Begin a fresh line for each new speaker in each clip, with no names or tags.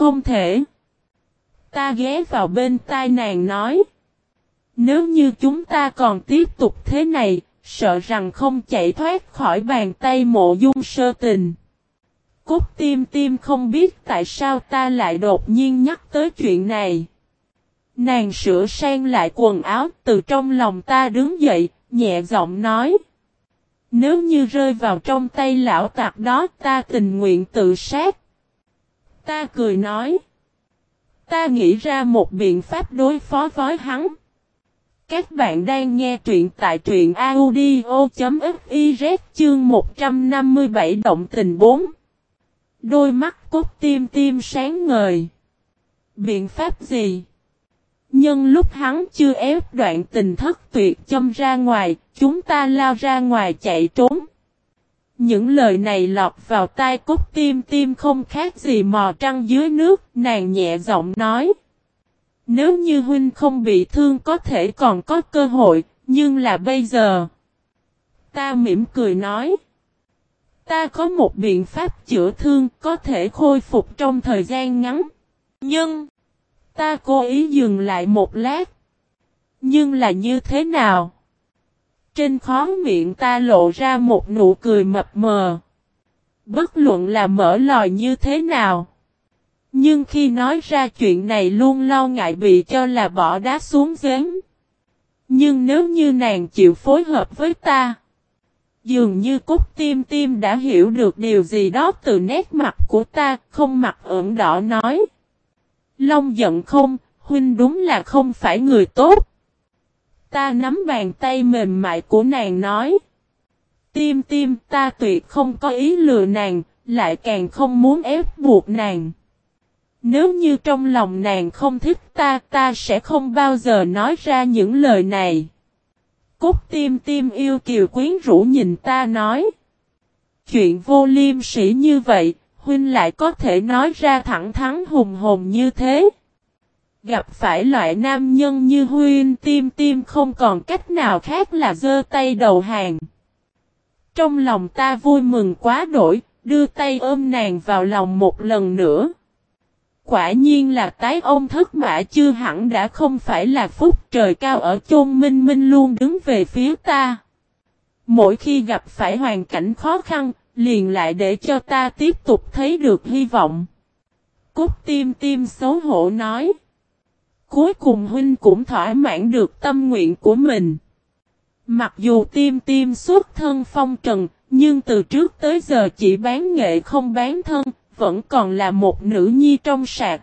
Không thể. Ta ghé vào bên tai nàng nói. Nếu như chúng ta còn tiếp tục thế này, sợ rằng không chạy thoát khỏi bàn tay mộ dung sơ tình. Cúc tim tim không biết tại sao ta lại đột nhiên nhắc tới chuyện này. Nàng sửa sang lại quần áo từ trong lòng ta đứng dậy, nhẹ giọng nói. Nếu như rơi vào trong tay lão tạc đó ta tình nguyện tự sát. Ta cười nói. Ta nghĩ ra một biện pháp đối phó với hắn. Các bạn đang nghe truyện tại truyện audio.fiz chương 157 động tình 4. Đôi mắt cốt tim tim sáng ngời. Biện pháp gì? nhưng lúc hắn chưa ép đoạn tình thất tuyệt châm ra ngoài, chúng ta lao ra ngoài chạy trốn. Những lời này lọt vào tai cốt tim tim không khác gì mò trăng dưới nước, nàng nhẹ giọng nói. Nếu như huynh không bị thương có thể còn có cơ hội, nhưng là bây giờ. Ta mỉm cười nói. Ta có một biện pháp chữa thương có thể khôi phục trong thời gian ngắn. Nhưng, ta cố ý dừng lại một lát. Nhưng là như thế nào? Trên khó miệng ta lộ ra một nụ cười mập mờ. Bất luận là mở lòi như thế nào. Nhưng khi nói ra chuyện này luôn lo ngại bị cho là bỏ đá xuống giếng. Nhưng nếu như nàng chịu phối hợp với ta. Dường như cúc tim tim đã hiểu được điều gì đó từ nét mặt của ta, không mặt ửng đỏ nói. Long giận không, huynh đúng là không phải người tốt. Ta nắm bàn tay mềm mại của nàng nói. Tim tim ta tuyệt không có ý lừa nàng, lại càng không muốn ép buộc nàng. Nếu như trong lòng nàng không thích ta, ta sẽ không bao giờ nói ra những lời này. Cúc tim tim yêu kiều quyến rũ nhìn ta nói. Chuyện vô liêm sĩ như vậy, huynh lại có thể nói ra thẳng thắn hùng hồn như thế. Gặp phải loại nam nhân như huynh tim tim không còn cách nào khác là giơ tay đầu hàng. Trong lòng ta vui mừng quá đổi, đưa tay ôm nàng vào lòng một lần nữa. Quả nhiên là tái ông thất mã chưa hẳn đã không phải là phúc trời cao ở chôn minh minh luôn đứng về phía ta. Mỗi khi gặp phải hoàn cảnh khó khăn, liền lại để cho ta tiếp tục thấy được hy vọng. Cúc tim tim xấu hổ nói. Cuối cùng huynh cũng thỏa mãn được tâm nguyện của mình. Mặc dù tim tim suốt thân phong trần, nhưng từ trước tới giờ chỉ bán nghệ không bán thân, vẫn còn là một nữ nhi trong sạc.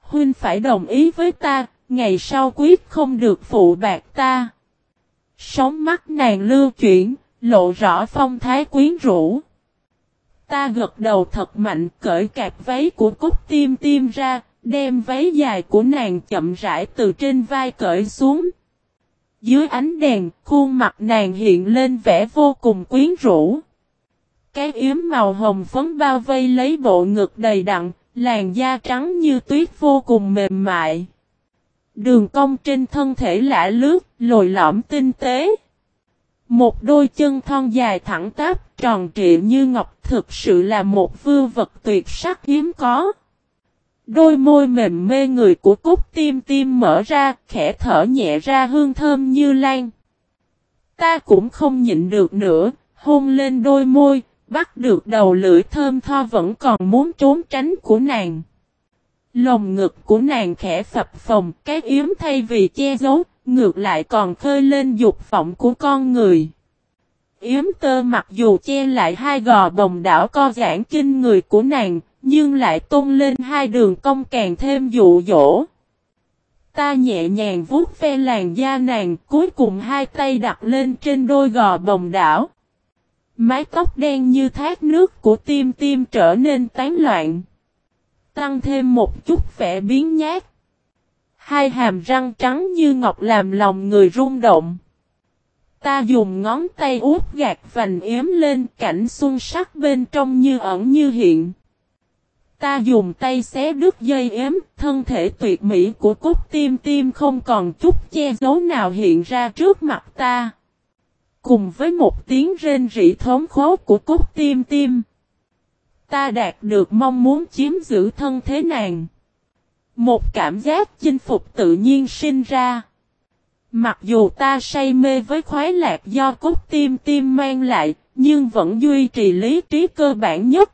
Huynh phải đồng ý với ta, ngày sau quyết không được phụ bạc ta. Sống mắt nàng lưu chuyển, lộ rõ phong thái quyến rũ. Ta gật đầu thật mạnh cởi cạp váy của cúc tim tim ra, đem váy dài của nàng chậm rãi từ trên vai cởi xuống. Dưới ánh đèn, khuôn mặt nàng hiện lên vẻ vô cùng quyến rũ. Cái yếm màu hồng phấn bao vây lấy bộ ngực đầy đặn, làn da trắng như tuyết vô cùng mềm mại. Đường cong trên thân thể lạ lướt, lồi lõm tinh tế. Một đôi chân thon dài thẳng tắp, tròn trịa như ngọc thực sự là một vư vật tuyệt sắc hiếm có. Đôi môi mềm mê người của cúc tim tim mở ra, khẽ thở nhẹ ra hương thơm như lan. Ta cũng không nhịn được nữa, hôn lên đôi môi, bắt được đầu lưỡi thơm tho vẫn còn muốn trốn tránh của nàng. Lồng ngực của nàng khẽ phập phồng, cái yếm thay vì che giấu, ngược lại còn khơi lên dục vọng của con người. Yếm tơ mặc dù che lại hai gò bồng đảo co giãn kinh người của nàng, nhưng lại tung lên hai đường cong càng thêm dụ dỗ. Ta nhẹ nhàng vuốt ve làn da nàng, cuối cùng hai tay đặt lên trên đôi gò bồng đảo. Mái tóc đen như thác nước của tim tim trở nên tán loạn. Tăng thêm một chút vẻ biến nhát. Hai hàm răng trắng như ngọc làm lòng người rung động. Ta dùng ngón tay út gạt vành yếm lên cảnh xuân sắc bên trong như ẩn như hiện. Ta dùng tay xé đứt dây ếm, thân thể tuyệt mỹ của cúc tim tim không còn chút che giấu nào hiện ra trước mặt ta. Cùng với một tiếng rên rỉ thống khố của cúc tim tim. Ta đạt được mong muốn chiếm giữ thân thế nàng. Một cảm giác chinh phục tự nhiên sinh ra. Mặc dù ta say mê với khoái lạc do cốt tim tim mang lại, nhưng vẫn duy trì lý trí cơ bản nhất.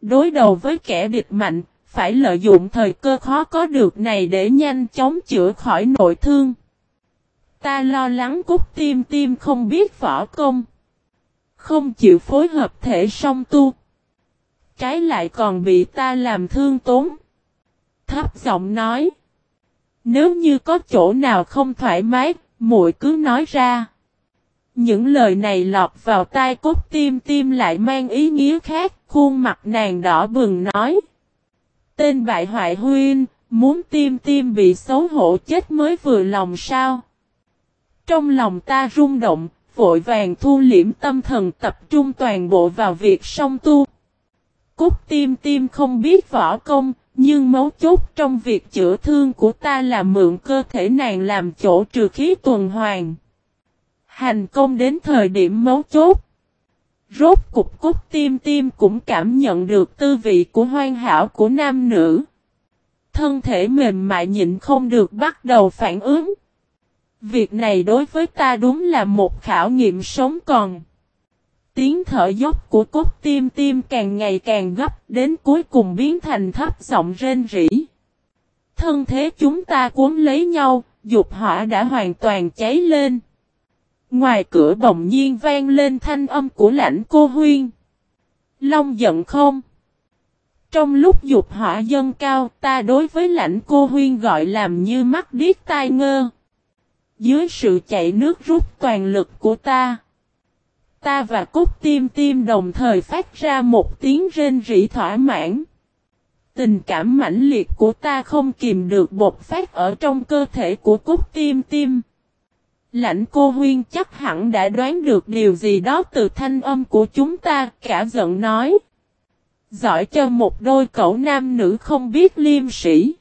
Đối đầu với kẻ địch mạnh, phải lợi dụng thời cơ khó có được này để nhanh chóng chữa khỏi nội thương. Ta lo lắng cúc tim tim không biết võ công. Không chịu phối hợp thể song tu. Trái lại còn bị ta làm thương tốn. Thấp giọng nói. Nếu như có chỗ nào không thoải mái, muội cứ nói ra. Những lời này lọt vào tai cốt tim tim lại mang ý nghĩa khác, khuôn mặt nàng đỏ bừng nói. Tên bại hoại huyên, muốn tim tim bị xấu hổ chết mới vừa lòng sao. Trong lòng ta rung động, vội vàng thu liễm tâm thần tập trung toàn bộ vào việc song tu. Cúc tim tim không biết võ công, nhưng mấu chốt trong việc chữa thương của ta là mượn cơ thể nàng làm chỗ trừ khí tuần hoàn. Hành công đến thời điểm mấu chốt. Rốt cục cúc tim tim cũng cảm nhận được tư vị của hoan hảo của nam nữ. Thân thể mềm mại nhịn không được bắt đầu phản ứng. Việc này đối với ta đúng là một khảo nghiệm sống còn. Tiếng thở dốc của cốt tim tim càng ngày càng gấp đến cuối cùng biến thành thấp giọng rên rỉ. Thân thế chúng ta cuốn lấy nhau, dục hỏa đã hoàn toàn cháy lên. Ngoài cửa bỗng nhiên vang lên thanh âm của lãnh cô huyên. Long giận không? Trong lúc dục hỏa dân cao, ta đối với lãnh cô huyên gọi làm như mắt điếc tai ngơ. Dưới sự chạy nước rút toàn lực của ta. Ta và cúc tim tim đồng thời phát ra một tiếng rên rỉ thỏa mãn. Tình cảm mãnh liệt của ta không kìm được bột phát ở trong cơ thể của cúc tim tim. Lãnh cô huyên chắc hẳn đã đoán được điều gì đó từ thanh âm của chúng ta, cả giận nói. Giỏi cho một đôi cậu nam nữ không biết liêm sĩ.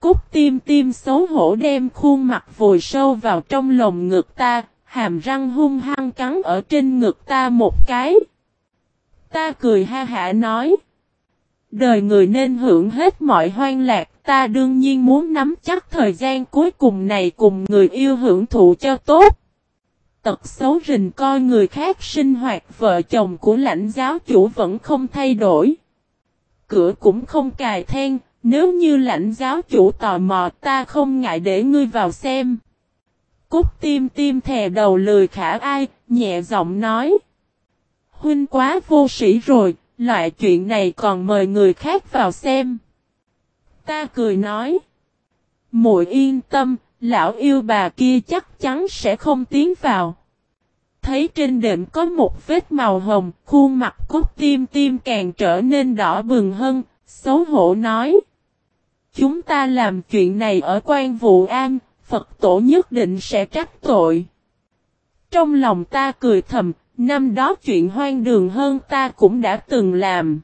Cúc tim tim xấu hổ đem khuôn mặt vùi sâu vào trong lồng ngực ta, hàm răng hung hăng cắn ở trên ngực ta một cái. Ta cười ha hả nói. Đời người nên hưởng hết mọi hoang lạc, ta đương nhiên muốn nắm chắc thời gian cuối cùng này cùng người yêu hưởng thụ cho tốt. Tật xấu rình coi người khác sinh hoạt vợ chồng của lãnh giáo chủ vẫn không thay đổi. Cửa cũng không cài then, nếu như lãnh giáo chủ tò mò ta không ngại để ngươi vào xem. Cúc tim tim thè đầu lười khả ai, nhẹ giọng nói. Huynh quá vô sĩ rồi, loại chuyện này còn mời người khác vào xem. Ta cười nói. muội yên tâm, lão yêu bà kia chắc chắn sẽ không tiến vào. Thấy trên đệm có một vết màu hồng, khuôn mặt cốt tim tim càng trở nên đỏ bừng hơn, xấu hổ nói. Chúng ta làm chuyện này ở quan vụ an, Phật tổ nhất định sẽ trách tội. Trong lòng ta cười thầm, năm đó chuyện hoang đường hơn ta cũng đã từng làm.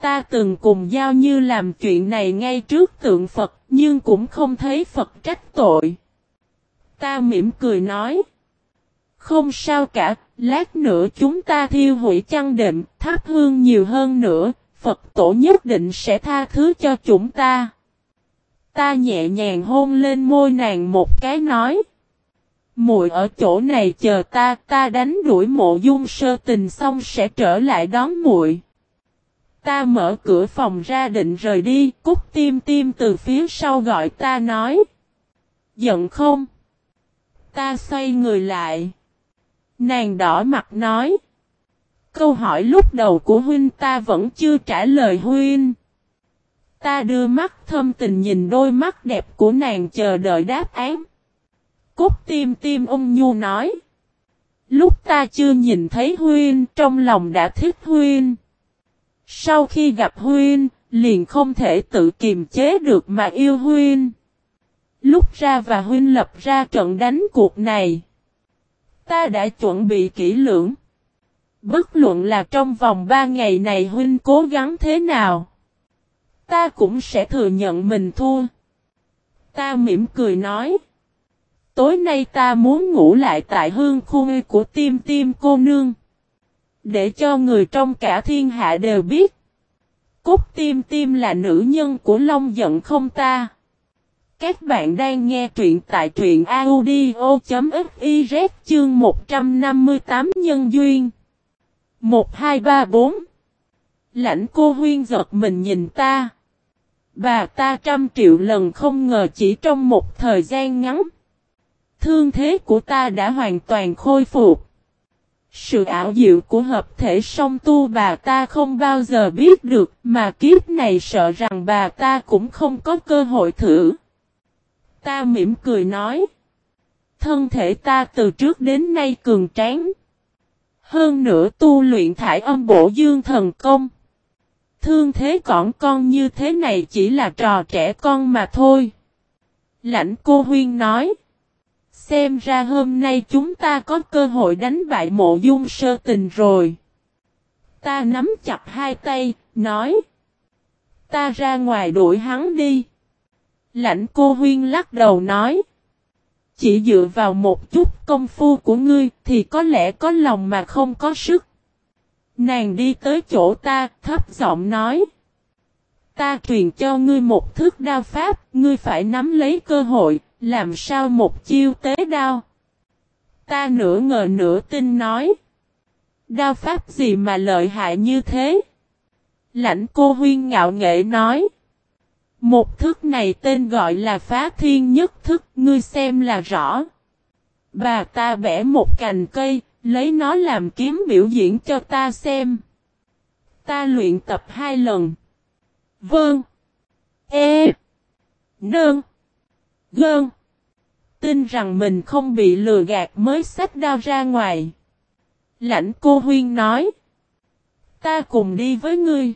Ta từng cùng giao như làm chuyện này ngay trước tượng Phật, nhưng cũng không thấy Phật trách tội. Ta mỉm cười nói. Không sao cả, lát nữa chúng ta thiêu hủy chăn đệm, thắp hương nhiều hơn nữa, Phật tổ nhất định sẽ tha thứ cho chúng ta. Ta nhẹ nhàng hôn lên môi nàng một cái nói. Muội ở chỗ này chờ ta, ta đánh đuổi mộ dung sơ tình xong sẽ trở lại đón muội. Ta mở cửa phòng ra định rời đi, cúc tim tim từ phía sau gọi ta nói. Giận không? Ta xoay người lại. Nàng đỏ mặt nói. Câu hỏi lúc đầu của huynh ta vẫn chưa trả lời huynh. Ta đưa mắt thâm tình nhìn đôi mắt đẹp của nàng chờ đợi đáp án cốt tim tim ung nhu nói. Lúc ta chưa nhìn thấy Huyên, trong lòng đã thích Huyên. Sau khi gặp Huyên, liền không thể tự kiềm chế được mà yêu Huyên. Lúc ra và Huyên lập ra trận đánh cuộc này. Ta đã chuẩn bị kỹ lưỡng. Bất luận là trong vòng 3 ngày này Huynh cố gắng thế nào. Ta cũng sẽ thừa nhận mình thua. Ta mỉm cười nói. Tối nay ta muốn ngủ lại tại hương khu của tim tim cô nương. Để cho người trong cả thiên hạ đều biết. Cúc tim tim là nữ nhân của Long giận không ta. Các bạn đang nghe truyện tại truyện audio.fiz chương 158 nhân duyên. 1, 2, 3, 4 Lãnh cô huyên giật mình nhìn ta. Bà ta trăm triệu lần không ngờ chỉ trong một thời gian ngắn. Thương thế của ta đã hoàn toàn khôi phục. Sự ảo diệu của hợp thể song tu bà ta không bao giờ biết được, mà kiếp này sợ rằng bà ta cũng không có cơ hội thử. Ta mỉm cười nói. Thân thể ta từ trước đến nay cường tráng. Hơn nữa tu luyện thải âm bổ dương thần công. Thương thế cỏn con như thế này chỉ là trò trẻ con mà thôi. Lãnh cô huyên nói. Xem ra hôm nay chúng ta có cơ hội đánh bại mộ dung sơ tình rồi. Ta nắm chặt hai tay, nói. Ta ra ngoài đuổi hắn đi. Lãnh cô huyên lắc đầu nói. Chỉ dựa vào một chút công phu của ngươi thì có lẽ có lòng mà không có sức. Nàng đi tới chỗ ta, thấp giọng nói. Ta truyền cho ngươi một thước đao pháp, ngươi phải nắm lấy cơ hội, làm sao một chiêu tế đao. Ta nửa ngờ nửa tin nói. Đao pháp gì mà lợi hại như thế? Lãnh cô huyên ngạo nghệ nói. Một thức này tên gọi là phá thiên nhất thức, ngươi xem là rõ. Bà ta bẻ một cành cây, lấy nó làm kiếm biểu diễn cho ta xem. Ta luyện tập hai lần. Vâng. E. Nương. Gơn. Tin rằng mình không bị lừa gạt mới xách đao ra ngoài. Lãnh cô huyên nói. Ta cùng đi với ngươi.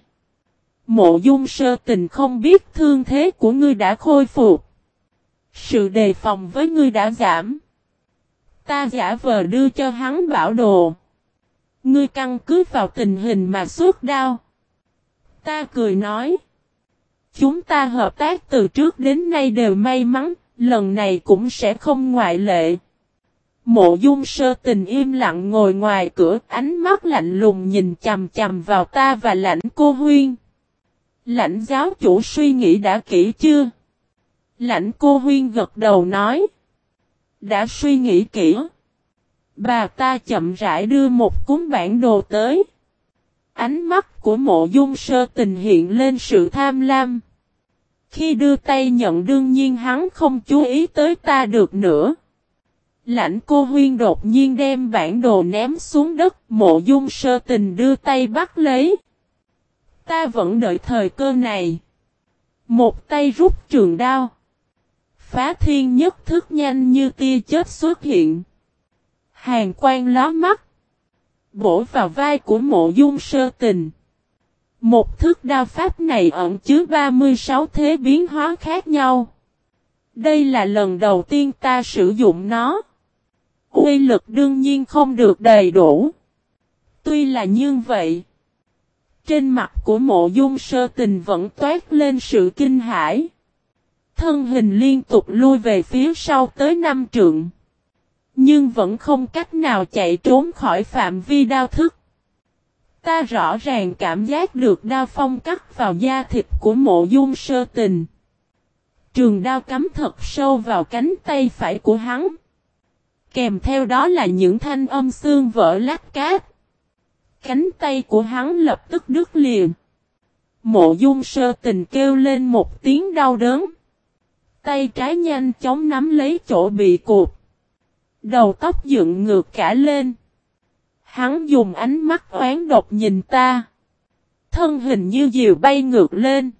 Mộ dung sơ tình không biết thương thế của ngươi đã khôi phục. Sự đề phòng với ngươi đã giảm. Ta giả vờ đưa cho hắn bảo đồ. Ngươi căn cứ vào tình hình mà suốt đau. Ta cười nói. Chúng ta hợp tác từ trước đến nay đều may mắn, lần này cũng sẽ không ngoại lệ. Mộ dung sơ tình im lặng ngồi ngoài cửa, ánh mắt lạnh lùng nhìn chầm chầm vào ta và lãnh cô huyên. Lãnh giáo chủ suy nghĩ đã kỹ chưa? Lãnh cô huyên gật đầu nói. Đã suy nghĩ kỹ. Bà ta chậm rãi đưa một cuốn bản đồ tới. Ánh mắt của mộ dung sơ tình hiện lên sự tham lam. Khi đưa tay nhận đương nhiên hắn không chú ý tới ta được nữa. Lãnh cô huyên đột nhiên đem bản đồ ném xuống đất, mộ dung sơ tình đưa tay bắt lấy. Ta vẫn đợi thời cơ này. Một tay rút trường đao. Phá thiên nhất thức nhanh như tia chết xuất hiện. Hàng quan ló mắt. Bổ vào vai của mộ dung sơ tình. Một thức đao pháp này ẩn chứa 36 thế biến hóa khác nhau. Đây là lần đầu tiên ta sử dụng nó. Uy lực đương nhiên không được đầy đủ. Tuy là như vậy. Trên mặt của mộ dung sơ tình vẫn toát lên sự kinh hãi. Thân hình liên tục lui về phía sau tới năm trượng. Nhưng vẫn không cách nào chạy trốn khỏi phạm vi đao thức. Ta rõ ràng cảm giác được đao phong cắt vào da thịt của mộ dung sơ tình. Trường đao cắm thật sâu vào cánh tay phải của hắn. Kèm theo đó là những thanh âm xương vỡ lát cát. Cánh tay của hắn lập tức đứt liền. Mộ dung sơ tình kêu lên một tiếng đau đớn. Tay trái nhanh chóng nắm lấy chỗ bị cụt. Đầu tóc dựng ngược cả lên. Hắn dùng ánh mắt oán độc nhìn ta. Thân hình như diều bay ngược lên.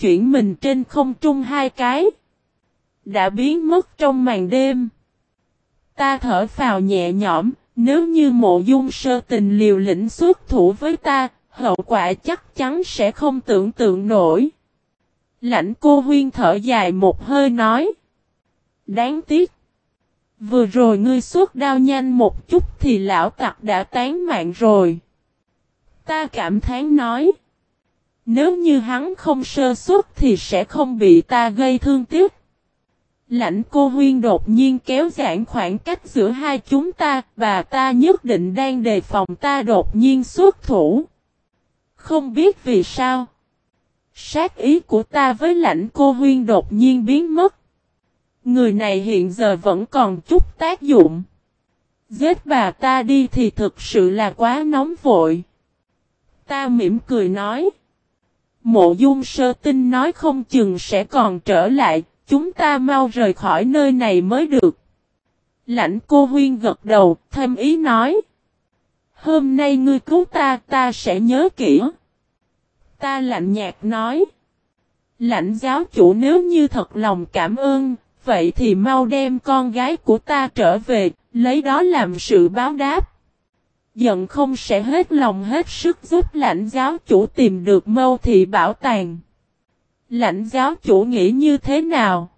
Chuyển mình trên không trung hai cái. Đã biến mất trong màn đêm. Ta thở phào nhẹ nhõm, nếu như mộ dung sơ tình liều lĩnh xuất thủ với ta, hậu quả chắc chắn sẽ không tưởng tượng nổi. Lãnh cô huyên thở dài một hơi nói. Đáng tiếc. Vừa rồi ngươi xuất đao nhanh một chút thì lão tặc đã tán mạng rồi. Ta cảm thán nói. Nếu như hắn không sơ xuất thì sẽ không bị ta gây thương tiếc. Lãnh cô huyên đột nhiên kéo giãn khoảng cách giữa hai chúng ta, và ta nhất định đang đề phòng ta đột nhiên xuất thủ. Không biết vì sao. Sát ý của ta với lãnh cô huyên đột nhiên biến mất. Người này hiện giờ vẫn còn chút tác dụng. Giết bà ta đi thì thực sự là quá nóng vội. Ta mỉm cười nói. Mộ dung sơ tinh nói không chừng sẽ còn trở lại, chúng ta mau rời khỏi nơi này mới được. Lãnh cô huyên gật đầu, thêm ý nói. Hôm nay ngươi cứu ta, ta sẽ nhớ kỹ. Ta lạnh nhạt nói. Lãnh giáo chủ nếu như thật lòng cảm ơn, vậy thì mau đem con gái của ta trở về, lấy đó làm sự báo đáp. Giận không sẽ hết lòng hết sức giúp lãnh giáo chủ tìm được mâu thị bảo tàng. Lãnh giáo chủ nghĩ như thế nào?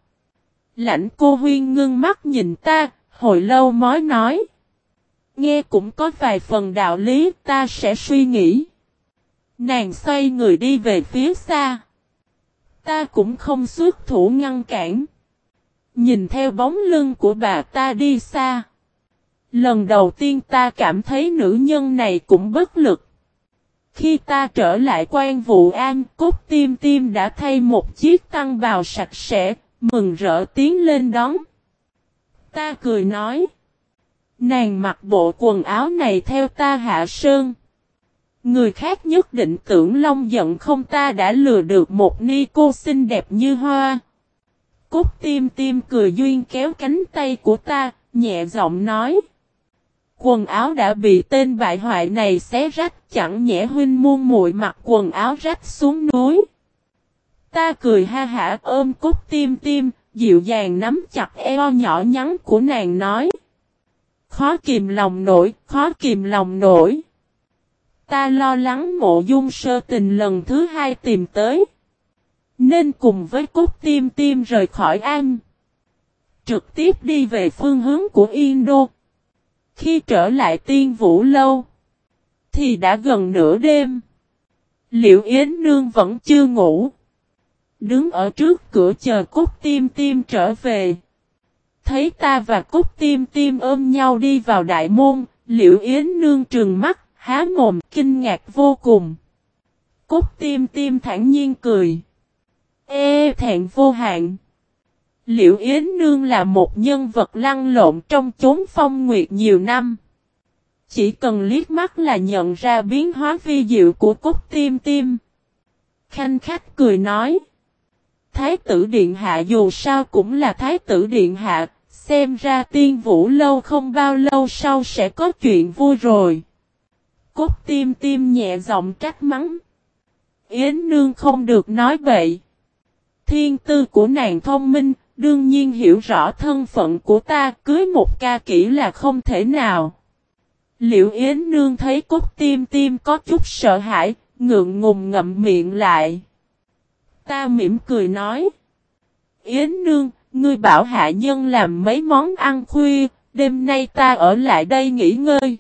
Lãnh cô huyên ngưng mắt nhìn ta, hồi lâu mới nói. Nghe cũng có vài phần đạo lý ta sẽ suy nghĩ. Nàng xoay người đi về phía xa. Ta cũng không xuất thủ ngăn cản. Nhìn theo bóng lưng của bà ta đi xa. Lần đầu tiên ta cảm thấy nữ nhân này cũng bất lực. Khi ta trở lại quan vụ an, cốt tim tim đã thay một chiếc tăng bào sạch sẽ, mừng rỡ tiến lên đón. Ta cười nói. Nàng mặc bộ quần áo này theo ta hạ sơn. Người khác nhất định tưởng Long giận không ta đã lừa được một ni cô xinh đẹp như hoa. Cốt tim tim cười duyên kéo cánh tay của ta, nhẹ giọng nói. Quần áo đã bị tên bại hoại này xé rách chẳng nhẽ huynh muôn muội mặc quần áo rách xuống núi. Ta cười ha hả ôm cốt tim tim, dịu dàng nắm chặt eo nhỏ nhắn của nàng nói. Khó kìm lòng nổi, khó kìm lòng nổi. Ta lo lắng mộ dung sơ tình lần thứ hai tìm tới. Nên cùng với cốt tim tim rời khỏi An. Trực tiếp đi về phương hướng của Yên Đô. Khi trở lại tiên vũ lâu. Thì đã gần nửa đêm. Liệu Yến Nương vẫn chưa ngủ. Đứng ở trước cửa chờ cốt tim tim trở về. Thấy ta và cốt tim tim ôm nhau đi vào đại môn. Liệu Yến Nương trừng mắt, há mồm, kinh ngạc vô cùng. Cốt tim tim thản nhiên cười. Ê thẹn vô hạn. Liệu Yến Nương là một nhân vật lăn lộn trong chốn phong nguyệt nhiều năm. Chỉ cần liếc mắt là nhận ra biến hóa vi diệu của cốt tim tim. Khanh khách cười nói. Thái tử Điện Hạ dù sao cũng là Thái tử Điện Hạ, xem ra tiên vũ lâu không bao lâu sau sẽ có chuyện vui rồi. Cốt tim tim nhẹ giọng trách mắng. Yến Nương không được nói bậy. Thiên tư của nàng thông minh, đương nhiên hiểu rõ thân phận của ta, cưới một ca kỹ là không thể nào. Liệu Yến Nương thấy cốt tim tim có chút sợ hãi, ngượng ngùng ngậm miệng lại. Ta mỉm cười nói. Yến Nương, ngươi bảo hạ nhân làm mấy món ăn khuya, đêm nay ta ở lại đây nghỉ ngơi.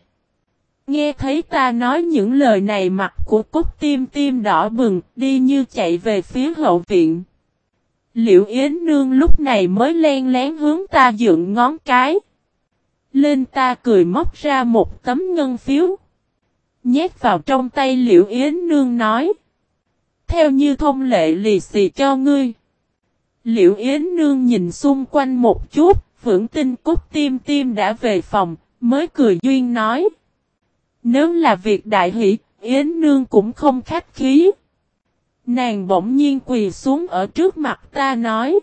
Nghe thấy ta nói những lời này mặt của cốt tim tim đỏ bừng, đi như chạy về phía hậu viện. Liệu Yến Nương lúc này mới len lén hướng ta dựng ngón cái. Lên ta cười móc ra một tấm ngân phiếu. Nhét vào trong tay Liệu Yến Nương nói. Theo như thông lệ lì xì cho ngươi. Liệu Yến Nương nhìn xung quanh một chút, vững tin cốt tim tim đã về phòng, mới cười duyên nói. Nếu là việc đại hỷ, Yến Nương cũng không khách khí. Nàng bỗng nhiên quỳ xuống ở trước mặt ta nói.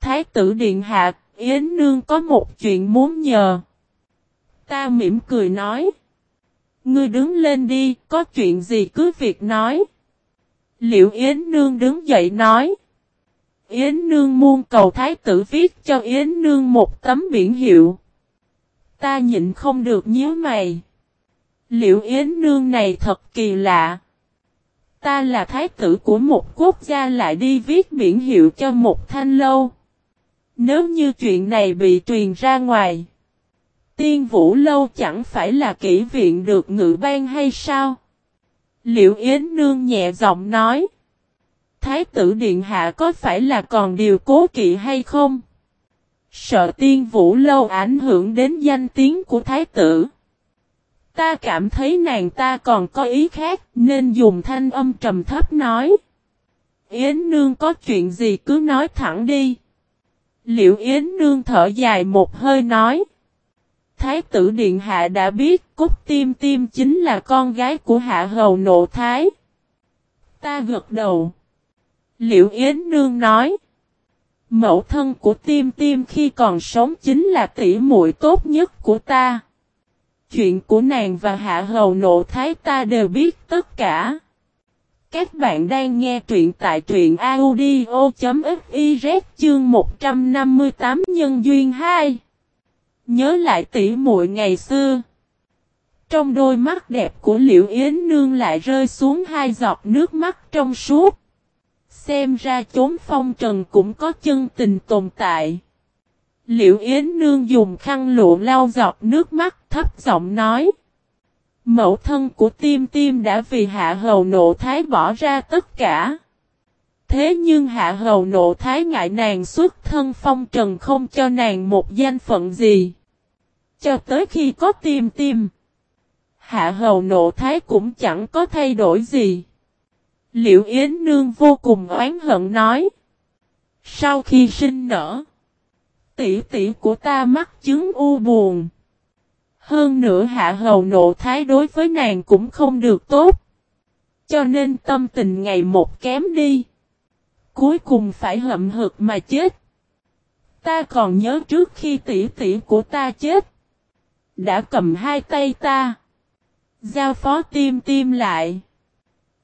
Thái tử Điện Hạ, Yến Nương có một chuyện muốn nhờ. Ta mỉm cười nói. Ngươi đứng lên đi, có chuyện gì cứ việc nói. Liệu Yến Nương đứng dậy nói. Yến Nương muôn cầu Thái tử viết cho Yến Nương một tấm biển hiệu. Ta nhịn không được nhớ mày. Liệu Yến Nương này thật kỳ lạ. Ta là thái tử của một quốc gia lại đi viết biển hiệu cho một thanh lâu. Nếu như chuyện này bị truyền ra ngoài. Tiên vũ lâu chẳng phải là kỹ viện được ngự ban hay sao? Liệu Yến Nương nhẹ giọng nói. Thái tử Điện Hạ có phải là còn điều cố kỵ hay không? Sợ tiên vũ lâu ảnh hưởng đến danh tiếng của thái tử. Ta cảm thấy nàng ta còn có ý khác, nên dùng thanh âm trầm thấp nói. Yến Nương có chuyện gì cứ nói thẳng đi. Liệu Yến Nương thở dài một hơi nói. Thái tử Điện Hạ đã biết, Cúc Tim Tim chính là con gái của Hạ Hầu Nộ Thái. Ta gật đầu. Liệu Yến Nương nói. Mẫu thân của Tim Tim khi còn sống chính là tỷ muội tốt nhất của ta. Chuyện của nàng và Hạ Hầu Nộ Thái ta đều biết tất cả. Các bạn đang nghe truyện tại truyện audio.fiz chương 158 nhân duyên 2. Nhớ lại tỷ muội ngày xưa. Trong đôi mắt đẹp của Liễu Yến Nương lại rơi xuống hai giọt nước mắt trong suốt. Xem ra chốn phong trần cũng có chân tình tồn tại. Liễu Yến Nương dùng khăn lụa lau giọt nước mắt thấp giọng nói. Mẫu thân của Tim Tim đã vì Hạ Hầu Nộ Thái bỏ ra tất cả. Thế nhưng Hạ Hầu Nộ Thái ngại nàng xuất thân phong trần không cho nàng một danh phận gì. Cho tới khi có Tim Tim. Hạ Hầu Nộ Thái cũng chẳng có thay đổi gì. Liễu Yến Nương vô cùng oán hận nói. Sau khi sinh nở. Tỷ tỷ của ta mắc chứng u buồn. Hơn nữa hạ hầu nộ thái đối với nàng cũng không được tốt. Cho nên tâm tình ngày một kém đi. Cuối cùng phải hậm hực mà chết. Ta còn nhớ trước khi tỷ tỷ của ta chết. Đã cầm hai tay ta. Giao phó tim tim lại.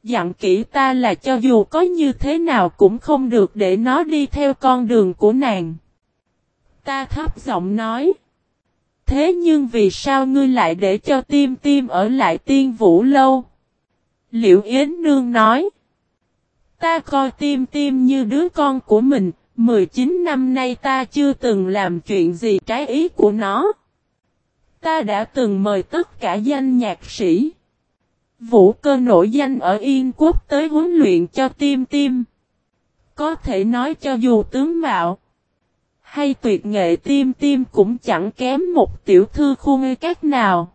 Dặn kỹ ta là cho dù có như thế nào cũng không được để nó đi theo con đường của nàng. Ta thấp giọng nói. Thế nhưng vì sao ngươi lại để cho tim tim ở lại tiên vũ lâu? Liệu Yến Nương nói. Ta coi tim tim như đứa con của mình, 19 năm nay ta chưa từng làm chuyện gì trái ý của nó. Ta đã từng mời tất cả danh nhạc sĩ. Vũ cơ nổi danh ở Yên Quốc tới huấn luyện cho tim tim. Có thể nói cho dù tướng mạo hay tuyệt nghệ tim tim cũng chẳng kém một tiểu thư khu các nào.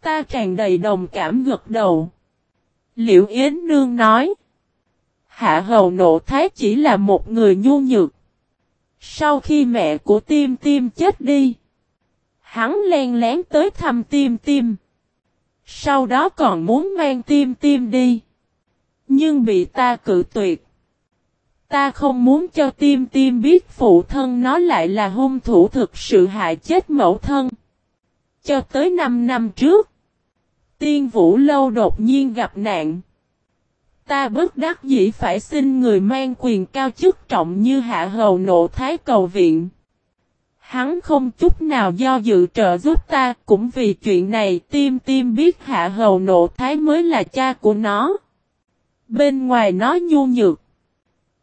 Ta tràn đầy đồng cảm gật đầu. Liễu Yến Nương nói. Hạ hầu nộ thái chỉ là một người nhu nhược. Sau khi mẹ của tim tim chết đi. Hắn len lén tới thăm tim tim. Sau đó còn muốn mang tim tim đi. Nhưng bị ta cự tuyệt. Ta không muốn cho tim tim biết phụ thân nó lại là hung thủ thực sự hại chết mẫu thân. Cho tới 5 năm trước, tiên vũ lâu đột nhiên gặp nạn. Ta bất đắc dĩ phải xin người mang quyền cao chức trọng như hạ hầu nộ thái cầu viện. Hắn không chút nào do dự trợ giúp ta cũng vì chuyện này tim tim biết hạ hầu nộ thái mới là cha của nó. Bên ngoài nó nhu nhược.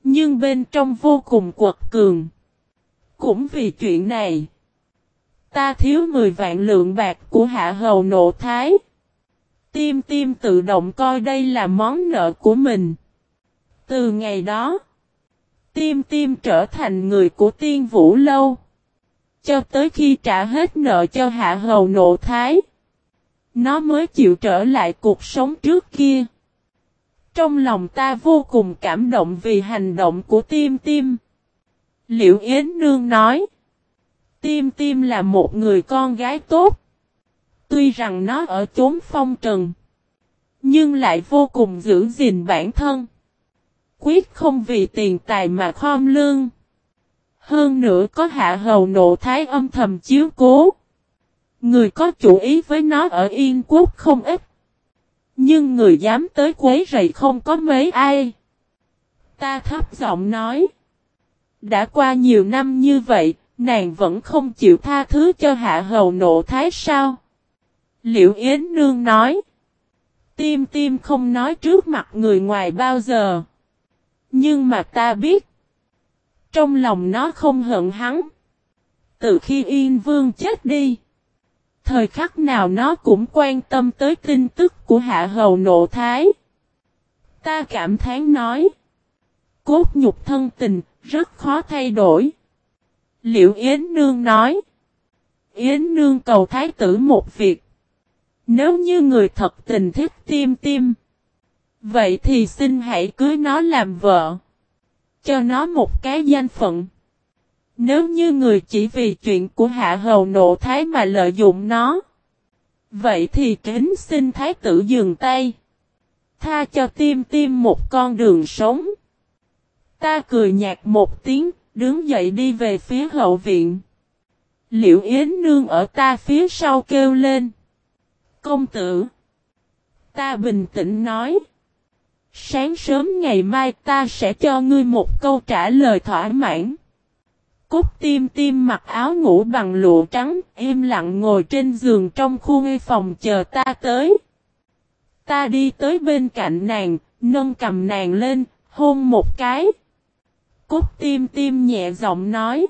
Nhưng bên trong vô cùng quật cường. Cũng vì chuyện này. Ta thiếu 10 vạn lượng bạc của hạ hầu nộ thái. Tim tim tự động coi đây là món nợ của mình. Từ ngày đó. Tim tim trở thành người của tiên vũ lâu. Cho tới khi trả hết nợ cho hạ hầu nộ thái. Nó mới chịu trở lại cuộc sống trước kia. Trong lòng ta vô cùng cảm động vì hành động của Tim Tim. Liễu Yến Nương nói. Tim Tim là một người con gái tốt. Tuy rằng nó ở chốn phong trần. Nhưng lại vô cùng giữ gìn bản thân. Quyết không vì tiền tài mà khom lương. Hơn nữa có hạ hầu nộ thái âm thầm chiếu cố. Người có chủ ý với nó ở Yên Quốc không ít. Nhưng người dám tới quấy rầy không có mấy ai. Ta thấp giọng nói. Đã qua nhiều năm như vậy, nàng vẫn không chịu tha thứ cho hạ hầu nộ thái sao. Liệu Yến Nương nói. Tim tim không nói trước mặt người ngoài bao giờ. Nhưng mà ta biết. Trong lòng nó không hận hắn. Từ khi Yên Vương chết đi. Thời khắc nào nó cũng quan tâm tới tin tức của hạ hầu nộ thái. Ta cảm thán nói. Cốt nhục thân tình, rất khó thay đổi. Liễu Yến Nương nói. Yến Nương cầu thái tử một việc. Nếu như người thật tình thích tim tim. Vậy thì xin hãy cưới nó làm vợ. Cho nó một cái danh phận. Nếu như người chỉ vì chuyện của hạ hầu nộ thái mà lợi dụng nó. Vậy thì kính xin thái tử dừng tay. Tha cho tim tim một con đường sống. Ta cười nhạt một tiếng, đứng dậy đi về phía hậu viện. Liệu Yến Nương ở ta phía sau kêu lên. Công tử. Ta bình tĩnh nói. Sáng sớm ngày mai ta sẽ cho ngươi một câu trả lời thỏa mãn. Cúc tim tim mặc áo ngủ bằng lụa trắng, im lặng ngồi trên giường trong khu ngây phòng chờ ta tới. Ta đi tới bên cạnh nàng, nâng cầm nàng lên, hôn một cái. Cúc tim tim nhẹ giọng nói.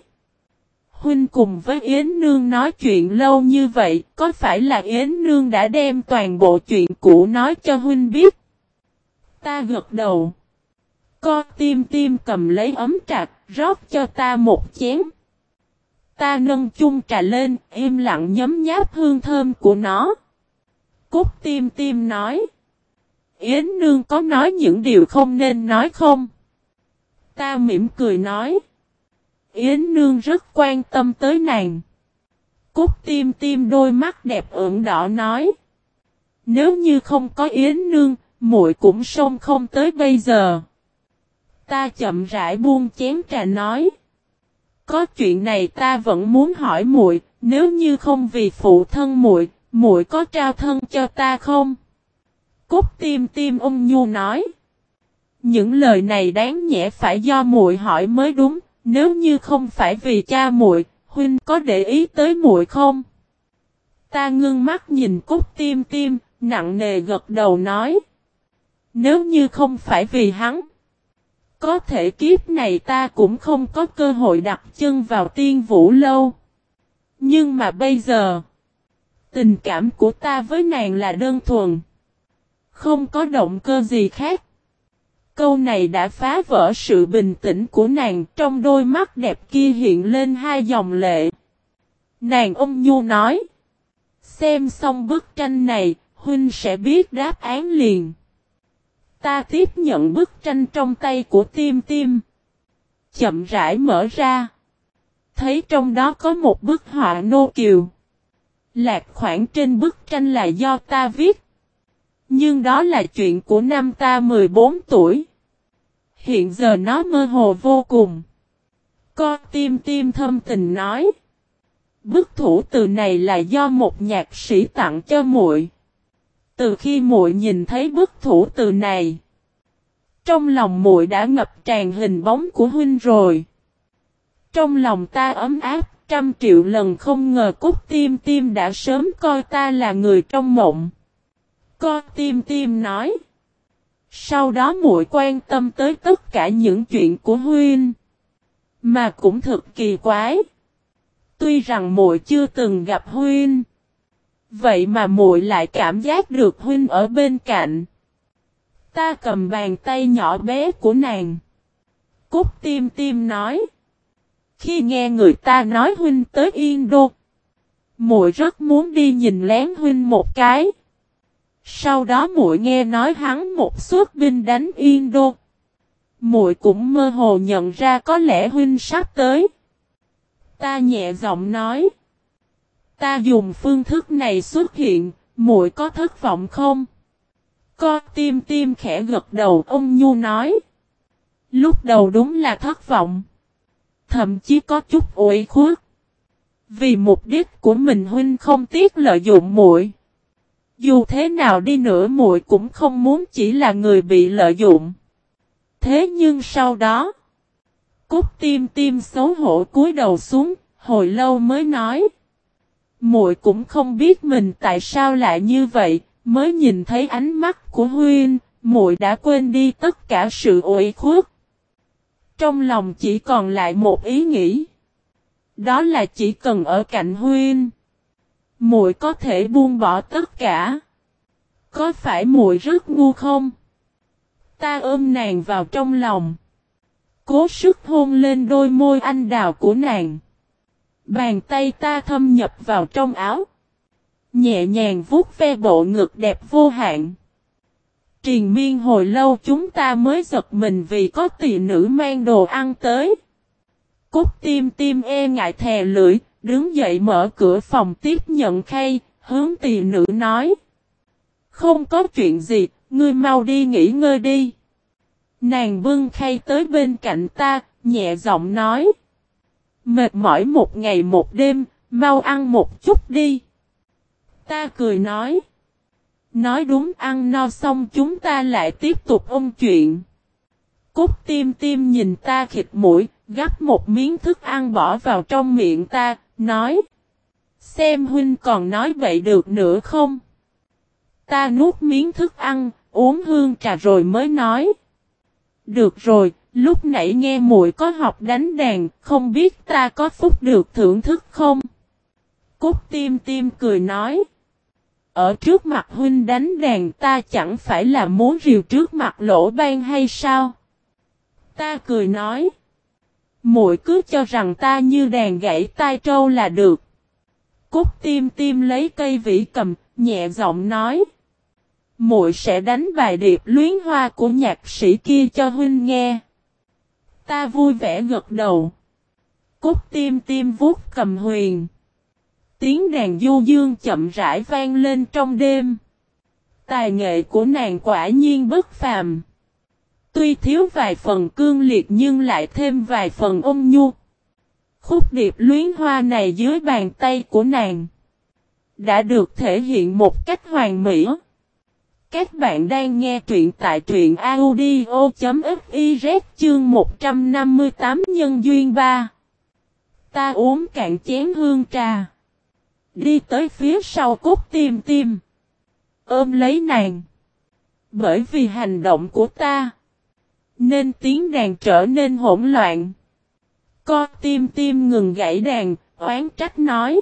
Huynh cùng với Yến Nương nói chuyện lâu như vậy, có phải là Yến Nương đã đem toàn bộ chuyện cũ nói cho Huynh biết? Ta gật đầu. Co tim tim cầm lấy ấm trà, rót cho ta một chén. Ta nâng chung trà lên, im lặng nhấm nháp hương thơm của nó. Cúc tim tim nói. Yến Nương có nói những điều không nên nói không? Ta mỉm cười nói. Yến Nương rất quan tâm tới nàng. Cúc tim tim đôi mắt đẹp ửng đỏ nói. Nếu như không có Yến Nương, muội cũng sông không tới bây giờ. Ta chậm rãi buông chén trà nói. Có chuyện này ta vẫn muốn hỏi muội, nếu như không vì phụ thân muội, muội có trao thân cho ta không? Cúc tim tim ung nhu nói. Những lời này đáng nhẽ phải do muội hỏi mới đúng, nếu như không phải vì cha muội, huynh có để ý tới muội không? Ta ngưng mắt nhìn Cúc Tim Tim, nặng nề gật đầu nói: Nếu như không phải vì hắn, có thể kiếp này ta cũng không có cơ hội đặt chân vào tiên vũ lâu. Nhưng mà bây giờ, tình cảm của ta với nàng là đơn thuần. Không có động cơ gì khác. Câu này đã phá vỡ sự bình tĩnh của nàng trong đôi mắt đẹp kia hiện lên hai dòng lệ. Nàng ông Nhu nói. Xem xong bức tranh này, Huynh sẽ biết đáp án liền. Ta tiếp nhận bức tranh trong tay của Tim Tim. Chậm rãi mở ra. Thấy trong đó có một bức họa nô kiều. Lạc khoảng trên bức tranh là do ta viết. Nhưng đó là chuyện của năm ta 14 tuổi. Hiện giờ nó mơ hồ vô cùng. Con tim tim thâm tình nói. Bức thủ từ này là do một nhạc sĩ tặng cho muội. Từ khi muội nhìn thấy bức thủ từ này, trong lòng muội đã ngập tràn hình bóng của huynh rồi. Trong lòng ta ấm áp, trăm triệu lần không ngờ cúc tim tim đã sớm coi ta là người trong mộng. Co tim tim nói. Sau đó muội quan tâm tới tất cả những chuyện của huynh. Mà cũng thật kỳ quái. Tuy rằng muội chưa từng gặp huynh. Vậy mà muội lại cảm giác được huynh ở bên cạnh. Ta cầm bàn tay nhỏ bé của nàng. Cúc tim tim nói. Khi nghe người ta nói huynh tới Yên Đô. muội rất muốn đi nhìn lén huynh một cái. Sau đó muội nghe nói hắn một suốt binh đánh Yên Đô. Muội cũng mơ hồ nhận ra có lẽ huynh sắp tới. Ta nhẹ giọng nói. Ta dùng phương thức này xuất hiện, muội có thất vọng không? Co tim tim khẽ gật đầu ông Nhu nói. Lúc đầu đúng là thất vọng. Thậm chí có chút ủi khuất. Vì mục đích của mình huynh không tiếc lợi dụng muội. Dù thế nào đi nữa muội cũng không muốn chỉ là người bị lợi dụng. Thế nhưng sau đó, Cúc tim tim xấu hổ cúi đầu xuống, hồi lâu mới nói. Muội cũng không biết mình tại sao lại như vậy, mới nhìn thấy ánh mắt của Huyên, muội đã quên đi tất cả sự ủy khuất. Trong lòng chỉ còn lại một ý nghĩ. Đó là chỉ cần ở cạnh Huyên muội có thể buông bỏ tất cả. Có phải muội rất ngu không? Ta ôm nàng vào trong lòng. Cố sức hôn lên đôi môi anh đào của nàng. Bàn tay ta thâm nhập vào trong áo. Nhẹ nhàng vuốt ve bộ ngực đẹp vô hạn. Triền miên hồi lâu chúng ta mới giật mình vì có tỷ nữ mang đồ ăn tới. Cúc tim tim e ngại thè lưỡi, đứng dậy mở cửa phòng tiếp nhận khay, hướng tỷ nữ nói. Không có chuyện gì, ngươi mau đi nghỉ ngơi đi. Nàng bưng khay tới bên cạnh ta, nhẹ giọng nói. Mệt mỏi một ngày một đêm, mau ăn một chút đi. Ta cười nói. Nói đúng ăn no xong chúng ta lại tiếp tục ôn chuyện. Cúc tim tim nhìn ta khịt mũi, gắp một miếng thức ăn bỏ vào trong miệng ta, nói. Xem huynh còn nói vậy được nữa không? Ta nuốt miếng thức ăn, uống hương trà rồi mới nói. Được rồi, lúc nãy nghe muội có học đánh đàn, không biết ta có phúc được thưởng thức không? Cúc tim tim cười nói. Ở trước mặt huynh đánh đàn ta chẳng phải là muốn rìu trước mặt lỗ ban hay sao? Ta cười nói. muội cứ cho rằng ta như đàn gãy tai trâu là được. Cúc tim tim lấy cây vĩ cầm, nhẹ giọng nói. muội sẽ đánh bài điệp luyến hoa của nhạc sĩ kia cho huynh nghe. Ta vui vẻ gật đầu. Cúc tim tim vuốt cầm huyền. Tiếng đàn du dương chậm rãi vang lên trong đêm. Tài nghệ của nàng quả nhiên bất phàm. Tuy thiếu vài phần cương liệt nhưng lại thêm vài phần ôn nhu. Khúc điệp luyến hoa này dưới bàn tay của nàng. Đã được thể hiện một cách hoàn mỹ. Các bạn đang nghe truyện tại truyện audio.fiz chương 158 nhân duyên 3. Ta uống cạn chén hương trà. Đi tới phía sau cốt tim tim. Ôm lấy nàng. Bởi vì hành động của ta. Nên tiếng đàn trở nên hỗn loạn. Co tim tim ngừng gãy đàn, oán trách nói.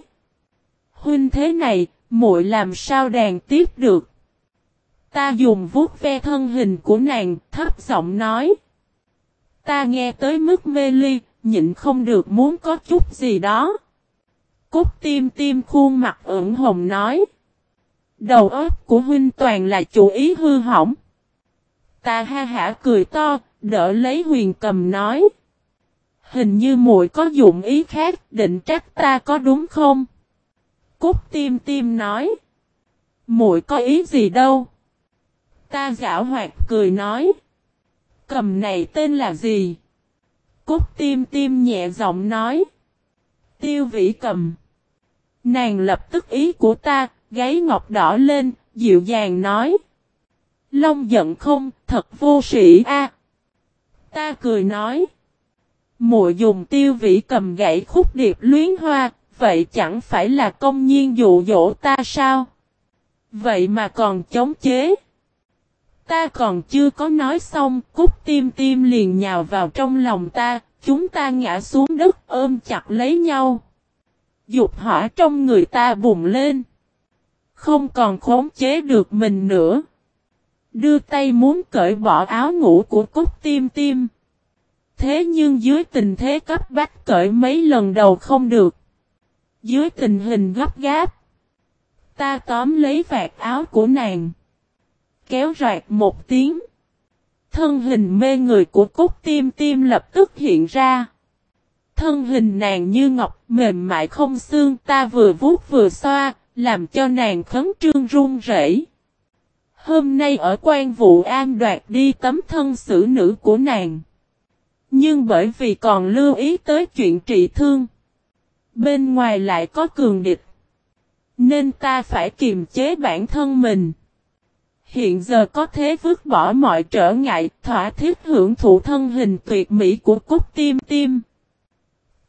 Huynh thế này, muội làm sao đàn tiếp được. Ta dùng vuốt ve thân hình của nàng, thấp giọng nói. Ta nghe tới mức mê ly, nhịn không được muốn có chút gì đó. Cúc tim tim khuôn mặt ửng hồng nói. Đầu óc của huynh toàn là chủ ý hư hỏng. Ta ha hả cười to, đỡ lấy huyền cầm nói. Hình như muội có dụng ý khác, định trách ta có đúng không? Cúc tim tim nói. muội có ý gì đâu? Ta gạo hoạt cười nói. Cầm này tên là gì? Cúc tim tim nhẹ giọng nói. Tiêu vĩ cầm. Nàng lập tức ý của ta, gáy ngọc đỏ lên, dịu dàng nói. Long giận không, thật vô sĩ a. Ta cười nói. Mùa dùng tiêu vĩ cầm gãy khúc điệp luyến hoa, vậy chẳng phải là công nhiên dụ dỗ ta sao? Vậy mà còn chống chế. Ta còn chưa có nói xong, cúc tim tim liền nhào vào trong lòng ta, chúng ta ngã xuống đất ôm chặt lấy nhau. Dục hỏa trong người ta bùng lên. Không còn khống chế được mình nữa. Đưa tay muốn cởi bỏ áo ngủ của cúc tim tim. Thế nhưng dưới tình thế cấp bách cởi mấy lần đầu không được. Dưới tình hình gấp gáp. Ta tóm lấy vạt áo của nàng. Kéo rạc một tiếng. Thân hình mê người của cúc tim tim lập tức hiện ra. Thân hình nàng như ngọc mềm mại không xương ta vừa vuốt vừa xoa, làm cho nàng khấn trương run rẩy. Hôm nay ở quan vụ an đoạt đi tấm thân xử nữ của nàng. Nhưng bởi vì còn lưu ý tới chuyện trị thương. Bên ngoài lại có cường địch. Nên ta phải kiềm chế bản thân mình. Hiện giờ có thế vứt bỏ mọi trở ngại, thỏa thiết hưởng thụ thân hình tuyệt mỹ của cúc tim tim.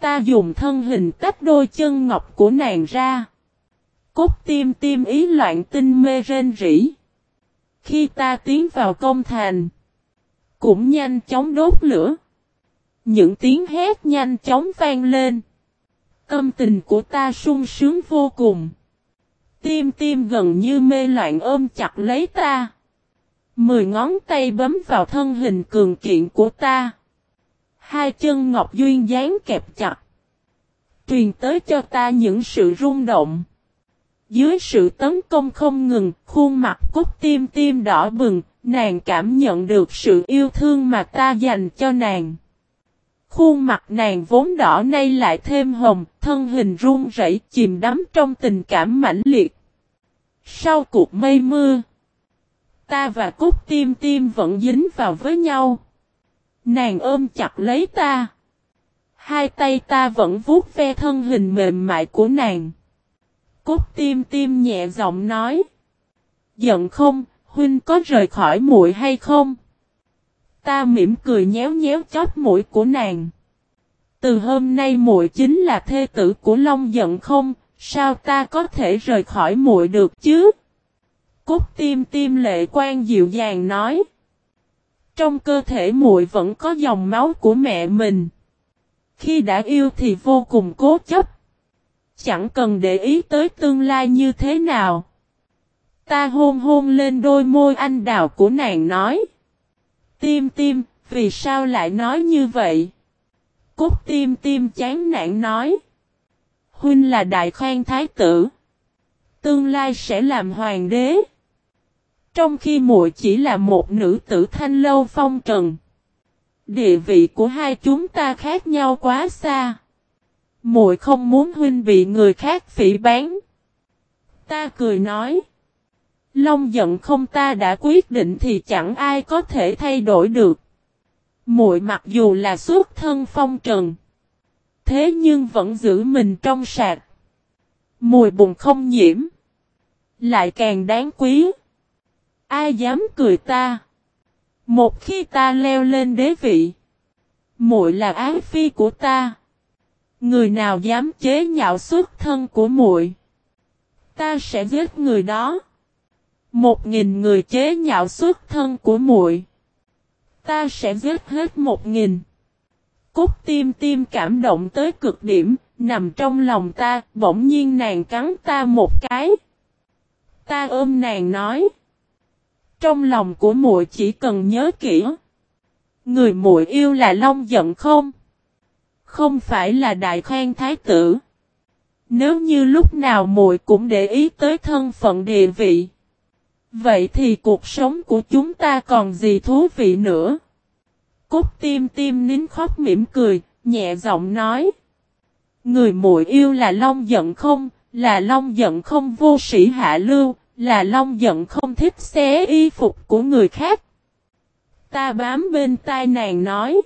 Ta dùng thân hình tách đôi chân ngọc của nàng ra. Cúc tim tim ý loạn tinh mê rên rỉ. Khi ta tiến vào công thành, cũng nhanh chóng đốt lửa. Những tiếng hét nhanh chóng vang lên. Tâm tình của ta sung sướng vô cùng. Tim tim gần như mê loạn ôm chặt lấy ta. Mười ngón tay bấm vào thân hình cường kiện của ta. Hai chân Ngọc Duyên dán kẹp chặt. truyền tới cho ta những sự rung động. Dưới sự tấn công không ngừng, khuôn mặt cúc tim tim đỏ bừng, nàng cảm nhận được sự yêu thương mà ta dành cho nàng. Khuôn mặt nàng vốn đỏ nay lại thêm hồng, thân hình run rẩy chìm đắm trong tình cảm mãnh liệt. Sau cuộc mây mưa, ta và Cúc Tim Tim vẫn dính vào với nhau. Nàng ôm chặt lấy ta. Hai tay ta vẫn vuốt ve thân hình mềm mại của nàng. Cúc Tim Tim nhẹ giọng nói. Giận không, huynh có rời khỏi muội hay không? Ta mỉm cười nhéo nhéo chóp mũi của nàng. Từ hôm nay muội chính là thê tử của Long giận không, sao ta có thể rời khỏi muội được chứ? Cúc tim tim lệ quan dịu dàng nói. Trong cơ thể muội vẫn có dòng máu của mẹ mình. Khi đã yêu thì vô cùng cố chấp. Chẳng cần để ý tới tương lai như thế nào. Ta hôn hôn lên đôi môi anh đào của nàng nói. Tim tim, vì sao lại nói như vậy? Cúc tim tim chán nản nói. Huynh là đại khoan thái tử. Tương lai sẽ làm hoàng đế. Trong khi muội chỉ là một nữ tử thanh lâu phong trần. Địa vị của hai chúng ta khác nhau quá xa. Muội không muốn huynh bị người khác phỉ bán. Ta cười nói. Long giận không ta đã quyết định thì chẳng ai có thể thay đổi được. Muội mặc dù là xuất thân phong trần. Thế nhưng vẫn giữ mình trong sạc. Mùi bùn không nhiễm. Lại càng đáng quý. Ai dám cười ta? Một khi ta leo lên đế vị. muội là ái phi của ta. Người nào dám chế nhạo xuất thân của muội, ta sẽ giết người đó. Một nghìn người chế nhạo xuất thân của muội, ta sẽ giết hết một nghìn. Cúc tim tim cảm động tới cực điểm, nằm trong lòng ta, bỗng nhiên nàng cắn ta một cái. Ta ôm nàng nói. Trong lòng của muội chỉ cần nhớ kỹ. Người muội yêu là Long giận không? Không phải là đại khoan thái tử. Nếu như lúc nào muội cũng để ý tới thân phận địa vị. Vậy thì cuộc sống của chúng ta còn gì thú vị nữa? Cúc tim tim nín khóc mỉm cười, nhẹ giọng nói. Người muội yêu là Long giận không, là Long giận không vô sĩ hạ lưu, là Long giận không thích xé y phục của người khác. Ta bám bên tai nàng nói.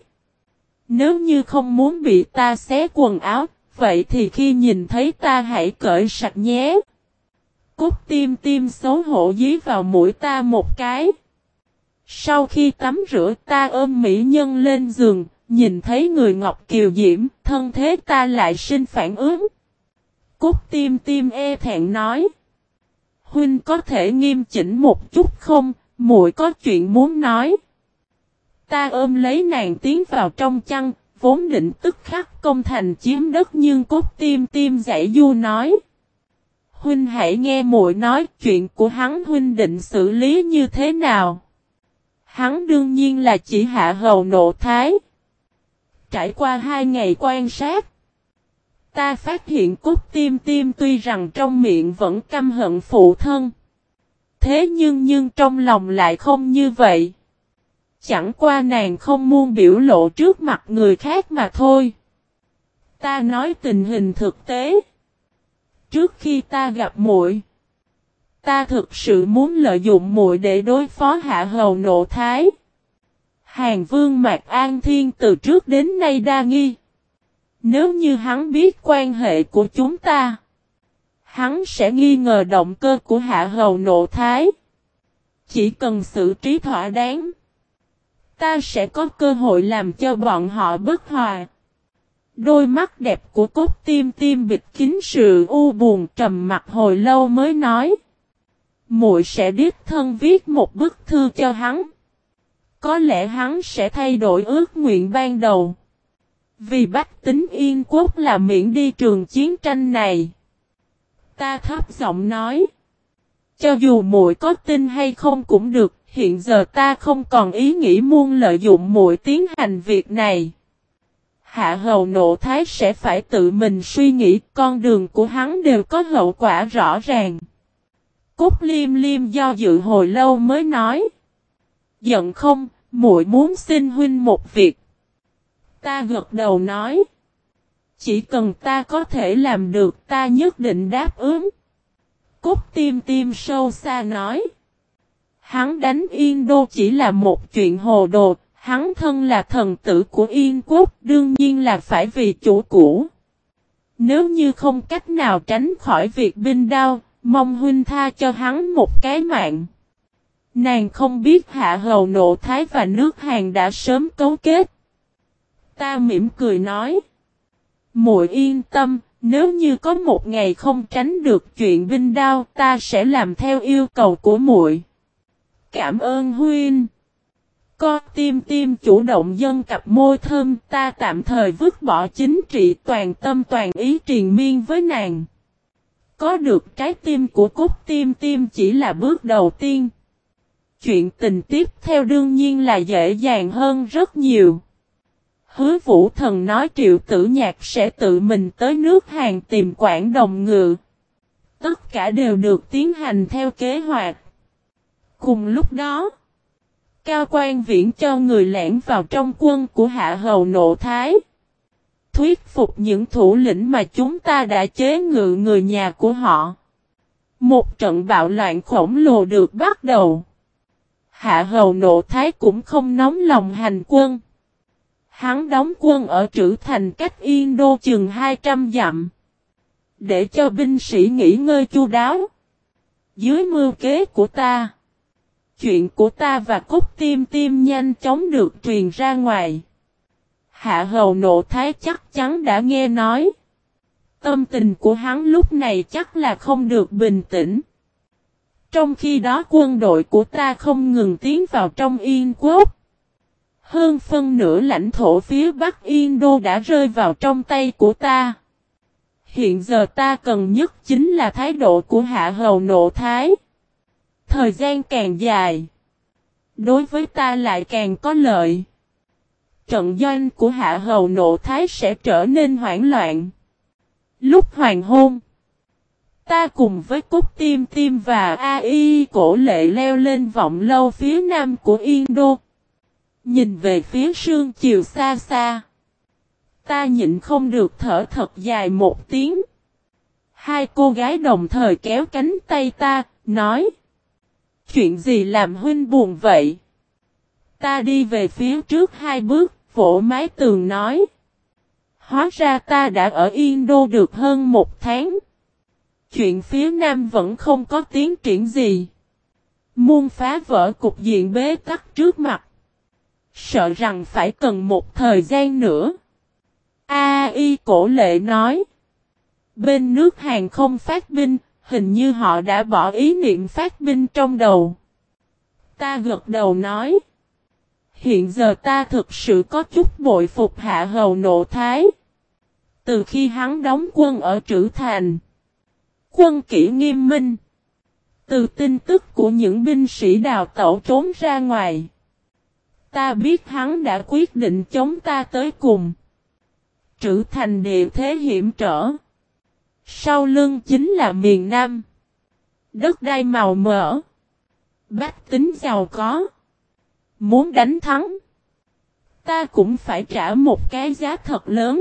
Nếu như không muốn bị ta xé quần áo, vậy thì khi nhìn thấy ta hãy cởi sạch nhé cốt tim tim xấu hổ dí vào mũi ta một cái. Sau khi tắm rửa ta ôm mỹ nhân lên giường, nhìn thấy người Ngọc Kiều Diễm, thân thế ta lại sinh phản ứng. Cốt tim tim e thẹn nói. Huynh có thể nghiêm chỉnh một chút không, muội có chuyện muốn nói. Ta ôm lấy nàng tiến vào trong chăn, vốn định tức khắc công thành chiếm đất nhưng cốt tim tim giải du nói. Huynh hãy nghe muội nói chuyện của hắn, huynh định xử lý như thế nào. Hắn đương nhiên là chỉ hạ hầu nộ thái. Trải qua hai ngày quan sát. Ta phát hiện cốt tim tim tuy rằng trong miệng vẫn căm hận phụ thân. Thế nhưng nhưng trong lòng lại không như vậy. Chẳng qua nàng không muốn biểu lộ trước mặt người khác mà thôi. Ta nói tình hình thực tế. Trước khi ta gặp muội, ta thực sự muốn lợi dụng muội để đối phó hạ hầu nộ thái. Hàng vương Mạc An Thiên từ trước đến nay đa nghi. Nếu như hắn biết quan hệ của chúng ta, hắn sẽ nghi ngờ động cơ của hạ hầu nộ thái. Chỉ cần xử trí thỏa đáng, ta sẽ có cơ hội làm cho bọn họ bất hòa. Đôi mắt đẹp của cốt tim tim bịt kín sự u buồn trầm mặt hồi lâu mới nói. muội sẽ đích thân viết một bức thư cho hắn. Có lẽ hắn sẽ thay đổi ước nguyện ban đầu. Vì bách tính yên quốc là miễn đi trường chiến tranh này. Ta thấp giọng nói. Cho dù muội có tin hay không cũng được, hiện giờ ta không còn ý nghĩ muôn lợi dụng muội tiến hành việc này. Hạ hầu nộ thái sẽ phải tự mình suy nghĩ con đường của hắn đều có hậu quả rõ ràng. Cúc liêm liêm do dự hồi lâu mới nói. Giận không, muội muốn xin huynh một việc. Ta gật đầu nói. Chỉ cần ta có thể làm được ta nhất định đáp ứng. Cúc tim tim sâu xa nói. Hắn đánh Yên Đô chỉ là một chuyện hồ đồ, hắn thân là thần tử của Yên Quốc, đương nhiên là phải vì chủ cũ. Nếu như không cách nào tránh khỏi việc binh đao, mong huynh tha cho hắn một cái mạng. Nàng không biết hạ hầu nộ thái và nước Hàn đã sớm cấu kết. Ta mỉm cười nói. muội yên tâm, nếu như có một ngày không tránh được chuyện binh đao, ta sẽ làm theo yêu cầu của muội. Cảm ơn huynh co tim tim chủ động dân cặp môi thơm ta tạm thời vứt bỏ chính trị toàn tâm toàn ý triền miên với nàng. Có được trái tim của cúc tim tim chỉ là bước đầu tiên. Chuyện tình tiếp theo đương nhiên là dễ dàng hơn rất nhiều. Hứa vũ thần nói triệu tử nhạc sẽ tự mình tới nước hàng tìm quản đồng ngự. Tất cả đều được tiến hành theo kế hoạch. Cùng lúc đó, Cao quan viễn cho người lẻn vào trong quân của hạ hầu nộ thái. Thuyết phục những thủ lĩnh mà chúng ta đã chế ngự người nhà của họ. Một trận bạo loạn khổng lồ được bắt đầu. Hạ hầu nộ thái cũng không nóng lòng hành quân. Hắn đóng quân ở trữ thành cách yên đô chừng 200 dặm. Để cho binh sĩ nghỉ ngơi chu đáo. Dưới mưu kế của ta. Chuyện của ta và Cúc Tim Tim nhanh chóng được truyền ra ngoài. Hạ hầu nộ thái chắc chắn đã nghe nói. Tâm tình của hắn lúc này chắc là không được bình tĩnh. Trong khi đó quân đội của ta không ngừng tiến vào trong Yên Quốc. Hơn phân nửa lãnh thổ phía Bắc Yên Đô đã rơi vào trong tay của ta. Hiện giờ ta cần nhất chính là thái độ của Hạ Hầu Nộ Thái. Thời gian càng dài. Đối với ta lại càng có lợi. Trận doanh của Hạ Hầu Nộ Thái sẽ trở nên hoảng loạn. Lúc hoàng hôn. Ta cùng với Cúc Tim Tim và A.I. cổ lệ leo lên vọng lâu phía nam của Yên Đô. Nhìn về phía sương chiều xa xa. Ta nhịn không được thở thật dài một tiếng. Hai cô gái đồng thời kéo cánh tay ta, nói. Chuyện gì làm huynh buồn vậy? Ta đi về phía trước hai bước, vỗ mái tường nói. Hóa ra ta đã ở Yên Đô được hơn một tháng. Chuyện phía Nam vẫn không có tiến triển gì. Muôn phá vỡ cục diện bế tắc trước mặt. Sợ rằng phải cần một thời gian nữa. A y cổ lệ nói. Bên nước hàng không phát binh, hình như họ đã bỏ ý niệm phát binh trong đầu. Ta gật đầu nói. Hiện giờ ta thực sự có chút bội phục hạ hầu nộ thái. Từ khi hắn đóng quân ở Trữ Thành. Quân kỷ nghiêm minh. Từ tin tức của những binh sĩ đào tẩu trốn ra ngoài. Ta biết hắn đã quyết định chống ta tới cùng. Trữ thành địa thế hiểm trở. Sau lưng chính là miền Nam. Đất đai màu mỡ. Bách tính giàu có. Muốn đánh thắng. Ta cũng phải trả một cái giá thật lớn.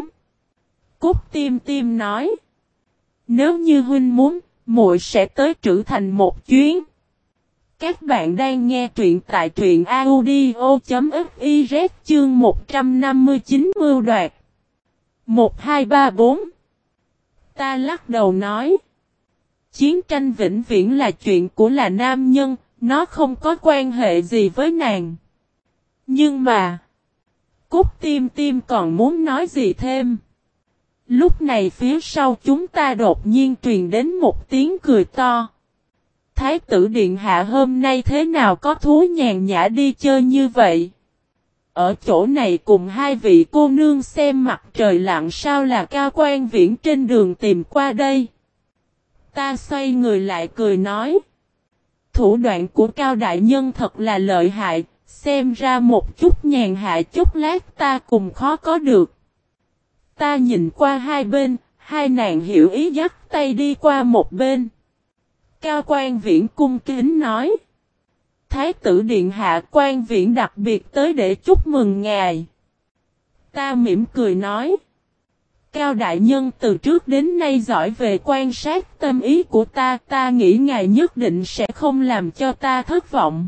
Cúc tim tim nói. Nếu như huynh muốn, muội sẽ tới trữ thành một chuyến. Các bạn đang nghe truyện tại truyện audio.fiz chương 159 mưu đoạt. 1234 Ta lắc đầu nói. Chiến tranh vĩnh viễn là chuyện của là nam nhân, nó không có quan hệ gì với nàng. Nhưng mà, Cúc tim tim còn muốn nói gì thêm. Lúc này phía sau chúng ta đột nhiên truyền đến một tiếng cười to. Thái tử Điện Hạ hôm nay thế nào có thú nhàn nhã đi chơi như vậy? Ở chỗ này cùng hai vị cô nương xem mặt trời lặn sao là cao quan viễn trên đường tìm qua đây. Ta xoay người lại cười nói. Thủ đoạn của cao đại nhân thật là lợi hại, xem ra một chút nhàn hạ chút lát ta cùng khó có được. Ta nhìn qua hai bên, hai nàng hiểu ý dắt tay đi qua một bên. Cao quan viễn cung kính nói. Thái tử điện hạ quan viễn đặc biệt tới để chúc mừng ngài. Ta mỉm cười nói. Cao đại nhân từ trước đến nay giỏi về quan sát tâm ý của ta, ta nghĩ ngài nhất định sẽ không làm cho ta thất vọng.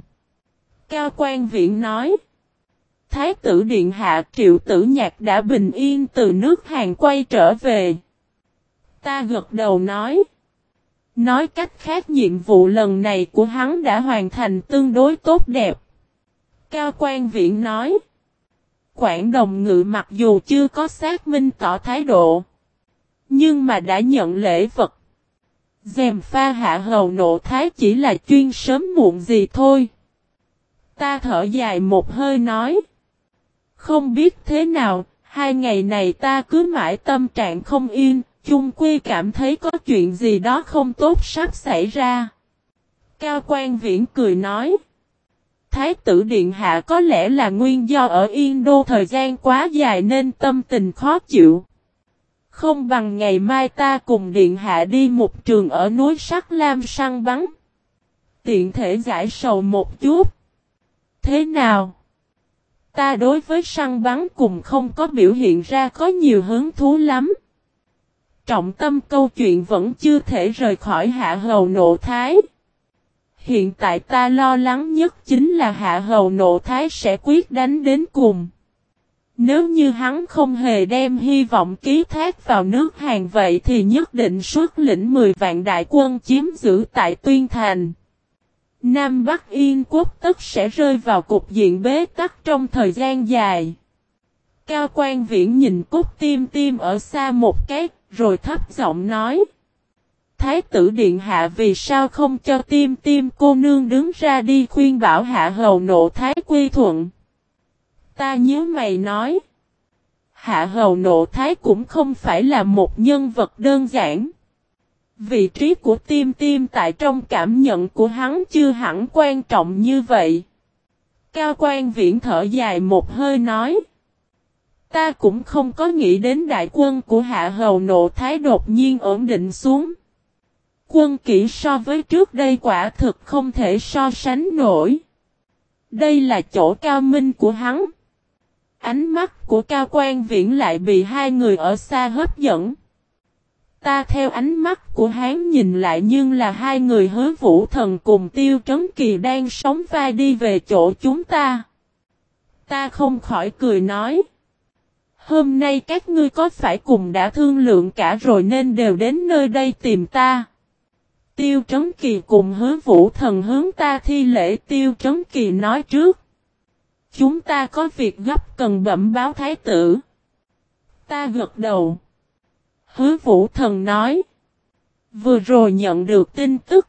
Cao quan viện nói. Thái tử Điện Hạ Triệu Tử Nhạc đã bình yên từ nước Hàn quay trở về. Ta gật đầu nói. Nói cách khác nhiệm vụ lần này của hắn đã hoàn thành tương đối tốt đẹp. Cao quan viện nói. Quảng đồng ngự mặc dù chưa có xác minh tỏ thái độ. Nhưng mà đã nhận lễ vật. Dèm pha hạ hầu nộ thái chỉ là chuyên sớm muộn gì thôi. Ta thở dài một hơi nói. Không biết thế nào, hai ngày này ta cứ mãi tâm trạng không yên, chung quy cảm thấy có chuyện gì đó không tốt sắp xảy ra. Cao quan viễn cười nói. Thái tử Điện Hạ có lẽ là nguyên do ở Yên Đô thời gian quá dài nên tâm tình khó chịu. Không bằng ngày mai ta cùng Điện Hạ đi một trường ở núi Sắc Lam săn bắn. Tiện thể giải sầu một chút. Thế nào? Ta đối với săn bắn cùng không có biểu hiện ra có nhiều hứng thú lắm. Trọng tâm câu chuyện vẫn chưa thể rời khỏi hạ hầu nộ thái. Hiện tại ta lo lắng nhất chính là hạ hầu nộ thái sẽ quyết đánh đến cùng. Nếu như hắn không hề đem hy vọng ký thác vào nước Hàn vậy thì nhất định xuất lĩnh 10 vạn đại quân chiếm giữ tại Tuyên Thành. Nam Bắc Yên quốc tất sẽ rơi vào cục diện bế tắc trong thời gian dài. Cao quan viễn nhìn cúc tim tim ở xa một cái, rồi thấp giọng nói. Thái tử Điện Hạ vì sao không cho tim tim cô nương đứng ra đi khuyên bảo hạ hầu nộ thái quy thuận. Ta nhớ mày nói. Hạ hầu nộ thái cũng không phải là một nhân vật đơn giản. Vị trí của tim tim tại trong cảm nhận của hắn chưa hẳn quan trọng như vậy. Cao quan viễn thở dài một hơi nói. Ta cũng không có nghĩ đến đại quân của hạ hầu nộ thái đột nhiên ổn định xuống. Quân kỹ so với trước đây quả thực không thể so sánh nổi. Đây là chỗ cao minh của hắn. Ánh mắt của cao quan viễn lại bị hai người ở xa hấp dẫn. Ta theo ánh mắt của hắn nhìn lại nhưng là hai người hứa vũ thần cùng tiêu trấn kỳ đang sống vai đi về chỗ chúng ta. Ta không khỏi cười nói. Hôm nay các ngươi có phải cùng đã thương lượng cả rồi nên đều đến nơi đây tìm ta. Tiêu Trấn Kỳ cùng hứa vũ thần hướng ta thi lễ, Tiêu Trấn Kỳ nói trước. Chúng ta có việc gấp cần bẩm báo thái tử. Ta gật đầu. Hứa vũ thần nói. Vừa rồi nhận được tin tức.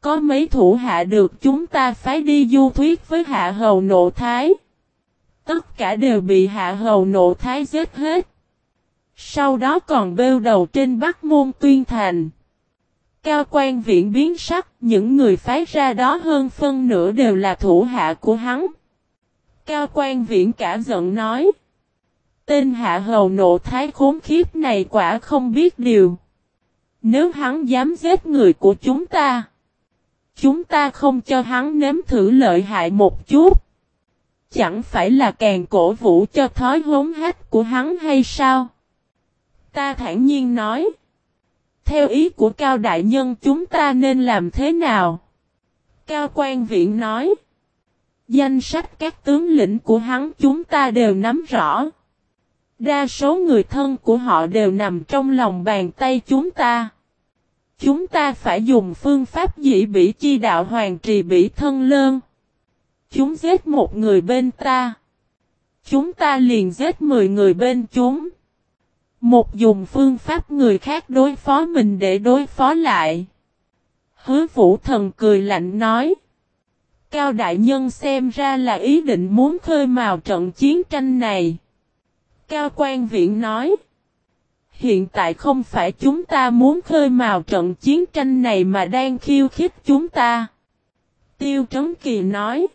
Có mấy thủ hạ được chúng ta phái đi du thuyết với hạ hầu nộ thái. Tất cả đều bị hạ hầu nộ thái giết hết. Sau đó còn bêu đầu trên Bắc Môn Tuyên Thành. Cao quan viện biến sắc, những người phái ra đó hơn phân nửa đều là thủ hạ của hắn. Cao quan viện cả giận nói. Tên hạ hầu nộ thái khốn khiếp này quả không biết điều. Nếu hắn dám giết người của chúng ta. Chúng ta không cho hắn nếm thử lợi hại một chút. Chẳng phải là càng cổ vũ cho thói hốn hách của hắn hay sao? Ta thản nhiên nói. Theo ý của Cao Đại Nhân chúng ta nên làm thế nào? Cao quan viện nói. Danh sách các tướng lĩnh của hắn chúng ta đều nắm rõ. Đa số người thân của họ đều nằm trong lòng bàn tay chúng ta. Chúng ta phải dùng phương pháp dĩ bỉ chi đạo hoàng trì bỉ thân lơn. Chúng giết một người bên ta. Chúng ta liền giết mười người bên chúng. Một dùng phương pháp người khác đối phó mình để đối phó lại. Hứa vũ thần cười lạnh nói. Cao đại nhân xem ra là ý định muốn khơi mào trận chiến tranh này. Cao quan viện nói. Hiện tại không phải chúng ta muốn khơi mào trận chiến tranh này mà đang khiêu khích chúng ta. Tiêu Trấn Kỳ nói.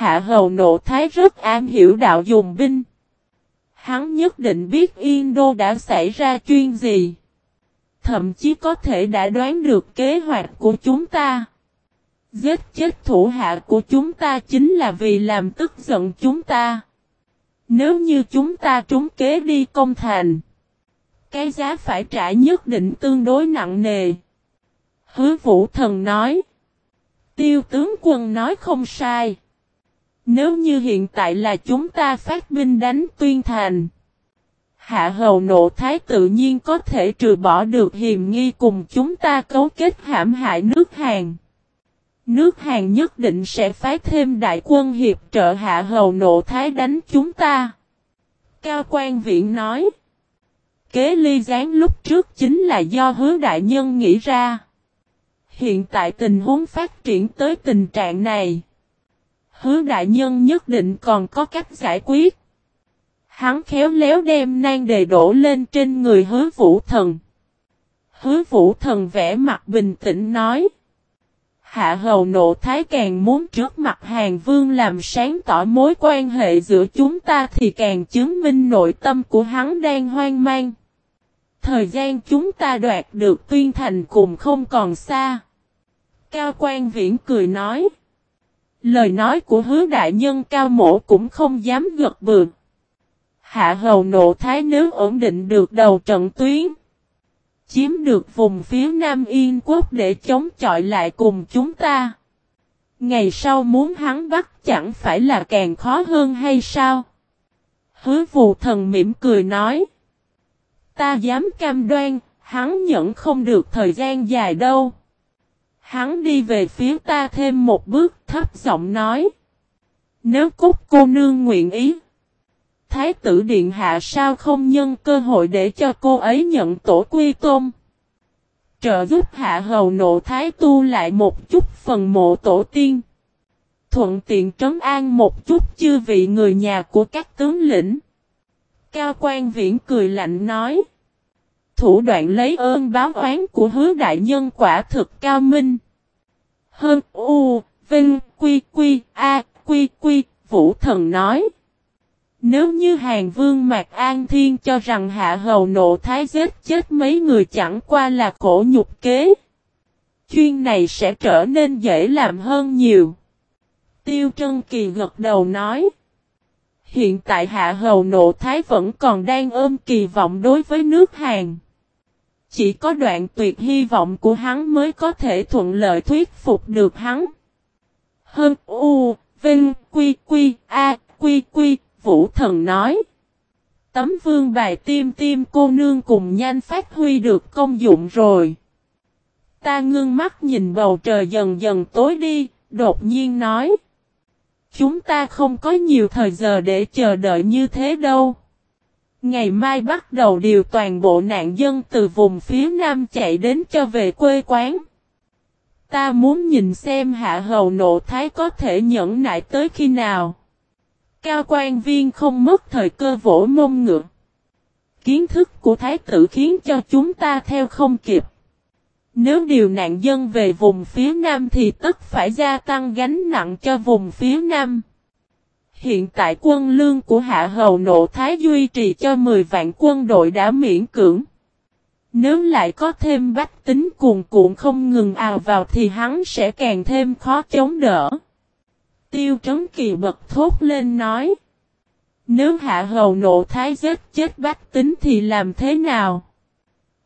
Hạ hầu nộ thái rất an hiểu đạo dùng binh. Hắn nhất định biết Yên Đô đã xảy ra chuyện gì. Thậm chí có thể đã đoán được kế hoạch của chúng ta. Giết chết thủ hạ của chúng ta chính là vì làm tức giận chúng ta. Nếu như chúng ta trúng kế đi công thành. Cái giá phải trả nhất định tương đối nặng nề. Hứa vũ thần nói. Tiêu tướng quân nói không sai. Nếu như hiện tại là chúng ta phát binh đánh tuyên thành. Hạ hầu nộ thái tự nhiên có thể trừ bỏ được hiềm nghi cùng chúng ta cấu kết hãm hại nước Hàn. Nước Hàn nhất định sẽ phái thêm đại quân hiệp trợ hạ hầu nộ thái đánh chúng ta. Cao quan viện nói. Kế ly gián lúc trước chính là do hứa đại nhân nghĩ ra. Hiện tại tình huống phát triển tới tình trạng này. Hứa đại nhân nhất định còn có cách giải quyết. Hắn khéo léo đem nan đề đổ lên trên người hứa vũ thần. Hứa vũ thần vẽ mặt bình tĩnh nói. Hạ hầu nộ thái càng muốn trước mặt hàng vương làm sáng tỏ mối quan hệ giữa chúng ta thì càng chứng minh nội tâm của hắn đang hoang mang. Thời gian chúng ta đoạt được tuyên thành cùng không còn xa. Cao quan viễn cười nói. Lời nói của hứa đại nhân cao mổ cũng không dám gật bừa. Hạ hầu nộ thái nếu ổn định được đầu trận tuyến. Chiếm được vùng phía Nam Yên quốc để chống chọi lại cùng chúng ta. Ngày sau muốn hắn bắt chẳng phải là càng khó hơn hay sao? Hứa vụ thần mỉm cười nói. Ta dám cam đoan, hắn nhẫn không được thời gian dài đâu. Hắn đi về phía ta thêm một bước, thấp giọng nói. Nếu cúc cô nương nguyện ý. Thái tử Điện Hạ sao không nhân cơ hội để cho cô ấy nhận tổ quy tôn. Trợ giúp Hạ Hầu Nộ Thái tu lại một chút phần mộ tổ tiên. Thuận tiện trấn an một chút chư vị người nhà của các tướng lĩnh. Cao quan viễn cười lạnh nói. Thủ đoạn lấy ơn báo oán của hứa đại nhân quả thực cao minh. Hơn U, Vinh, Quy, Quy, A, Quy, Quy, Vũ Thần nói. Nếu như Hàng Vương Mạc An Thiên cho rằng Hạ Hầu Nộ Thái giết chết mấy người chẳng qua là khổ nhục kế. Chuyên này sẽ trở nên dễ làm hơn nhiều. Tiêu Trân Kỳ gật đầu nói. Hiện tại Hạ Hầu Nộ Thái vẫn còn đang ôm kỳ vọng đối với nước Hàn. Chỉ có đoạn tuyệt hy vọng của hắn mới có thể thuận lợi thuyết phục được hắn. Hơn U, Vinh, Quy, Quy, A, Quy, Quy, Vũ Thần nói. Tấm vương bài tim tim cô nương cùng nhanh phát huy được công dụng rồi. Ta ngưng mắt nhìn bầu trời dần dần tối đi, đột nhiên nói. Chúng ta không có nhiều thời giờ để chờ đợi như thế đâu. Ngày mai bắt đầu điều toàn bộ nạn dân từ vùng phía nam chạy đến cho về quê quán. Ta muốn nhìn xem hạ hầu nộ thái có thể nhẫn nại tới khi nào. Cao quan viên không mất thời cơ vỗ mông ngựa. Kiến thức của thái tử khiến cho chúng ta theo không kịp. Nếu điều nạn dân về vùng phía nam thì tất phải gia tăng gánh nặng cho vùng phía nam. Hiện tại quân lương của Hạ Hầu Nộ Thái duy trì cho 10 vạn quân đội đã miễn cưỡng. Nếu lại có thêm bách tính cuồn cuộn không ngừng ào vào thì hắn sẽ càng thêm khó chống đỡ. Tiêu Trấn Kỳ bật thốt lên nói. Nếu Hạ Hầu Nộ Thái giết chết bách tính thì làm thế nào?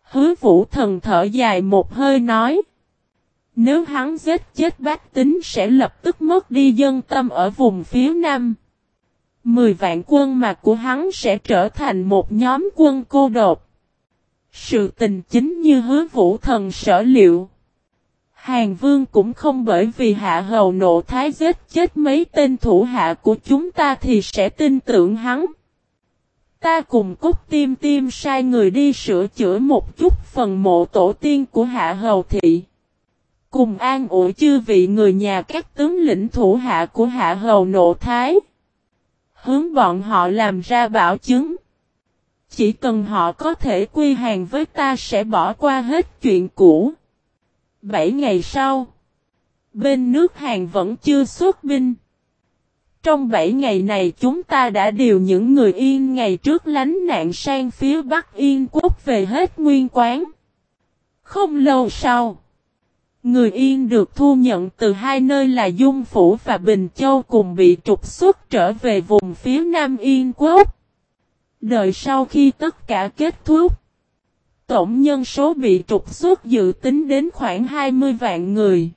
Hứa Vũ Thần thở dài một hơi nói. Nếu hắn giết chết bách tính sẽ lập tức mất đi dân tâm ở vùng phía Nam. Mười vạn quân mà của hắn sẽ trở thành một nhóm quân cô độc. Sự tình chính như hứa vũ thần sở liệu. Hàng vương cũng không bởi vì hạ hầu nộ thái giết chết mấy tên thủ hạ của chúng ta thì sẽ tin tưởng hắn. Ta cùng cúc tim tim sai người đi sửa chữa một chút phần mộ tổ tiên của hạ hầu thị. Cùng an ủi chư vị người nhà các tướng lĩnh thủ hạ của hạ hầu nộ thái hướng bọn họ làm ra bảo chứng. Chỉ cần họ có thể quy hàng với ta sẽ bỏ qua hết chuyện cũ. Bảy ngày sau, bên nước Hàn vẫn chưa xuất binh. Trong bảy ngày này chúng ta đã điều những người yên ngày trước lánh nạn sang phía Bắc Yên quốc về hết nguyên quán. Không lâu sau, người yên được thu nhận từ hai nơi là Dung Phủ và Bình Châu cùng bị trục xuất trở về vùng phía Nam Yên quốc. Đợi sau khi tất cả kết thúc, tổng nhân số bị trục xuất dự tính đến khoảng 20 vạn người.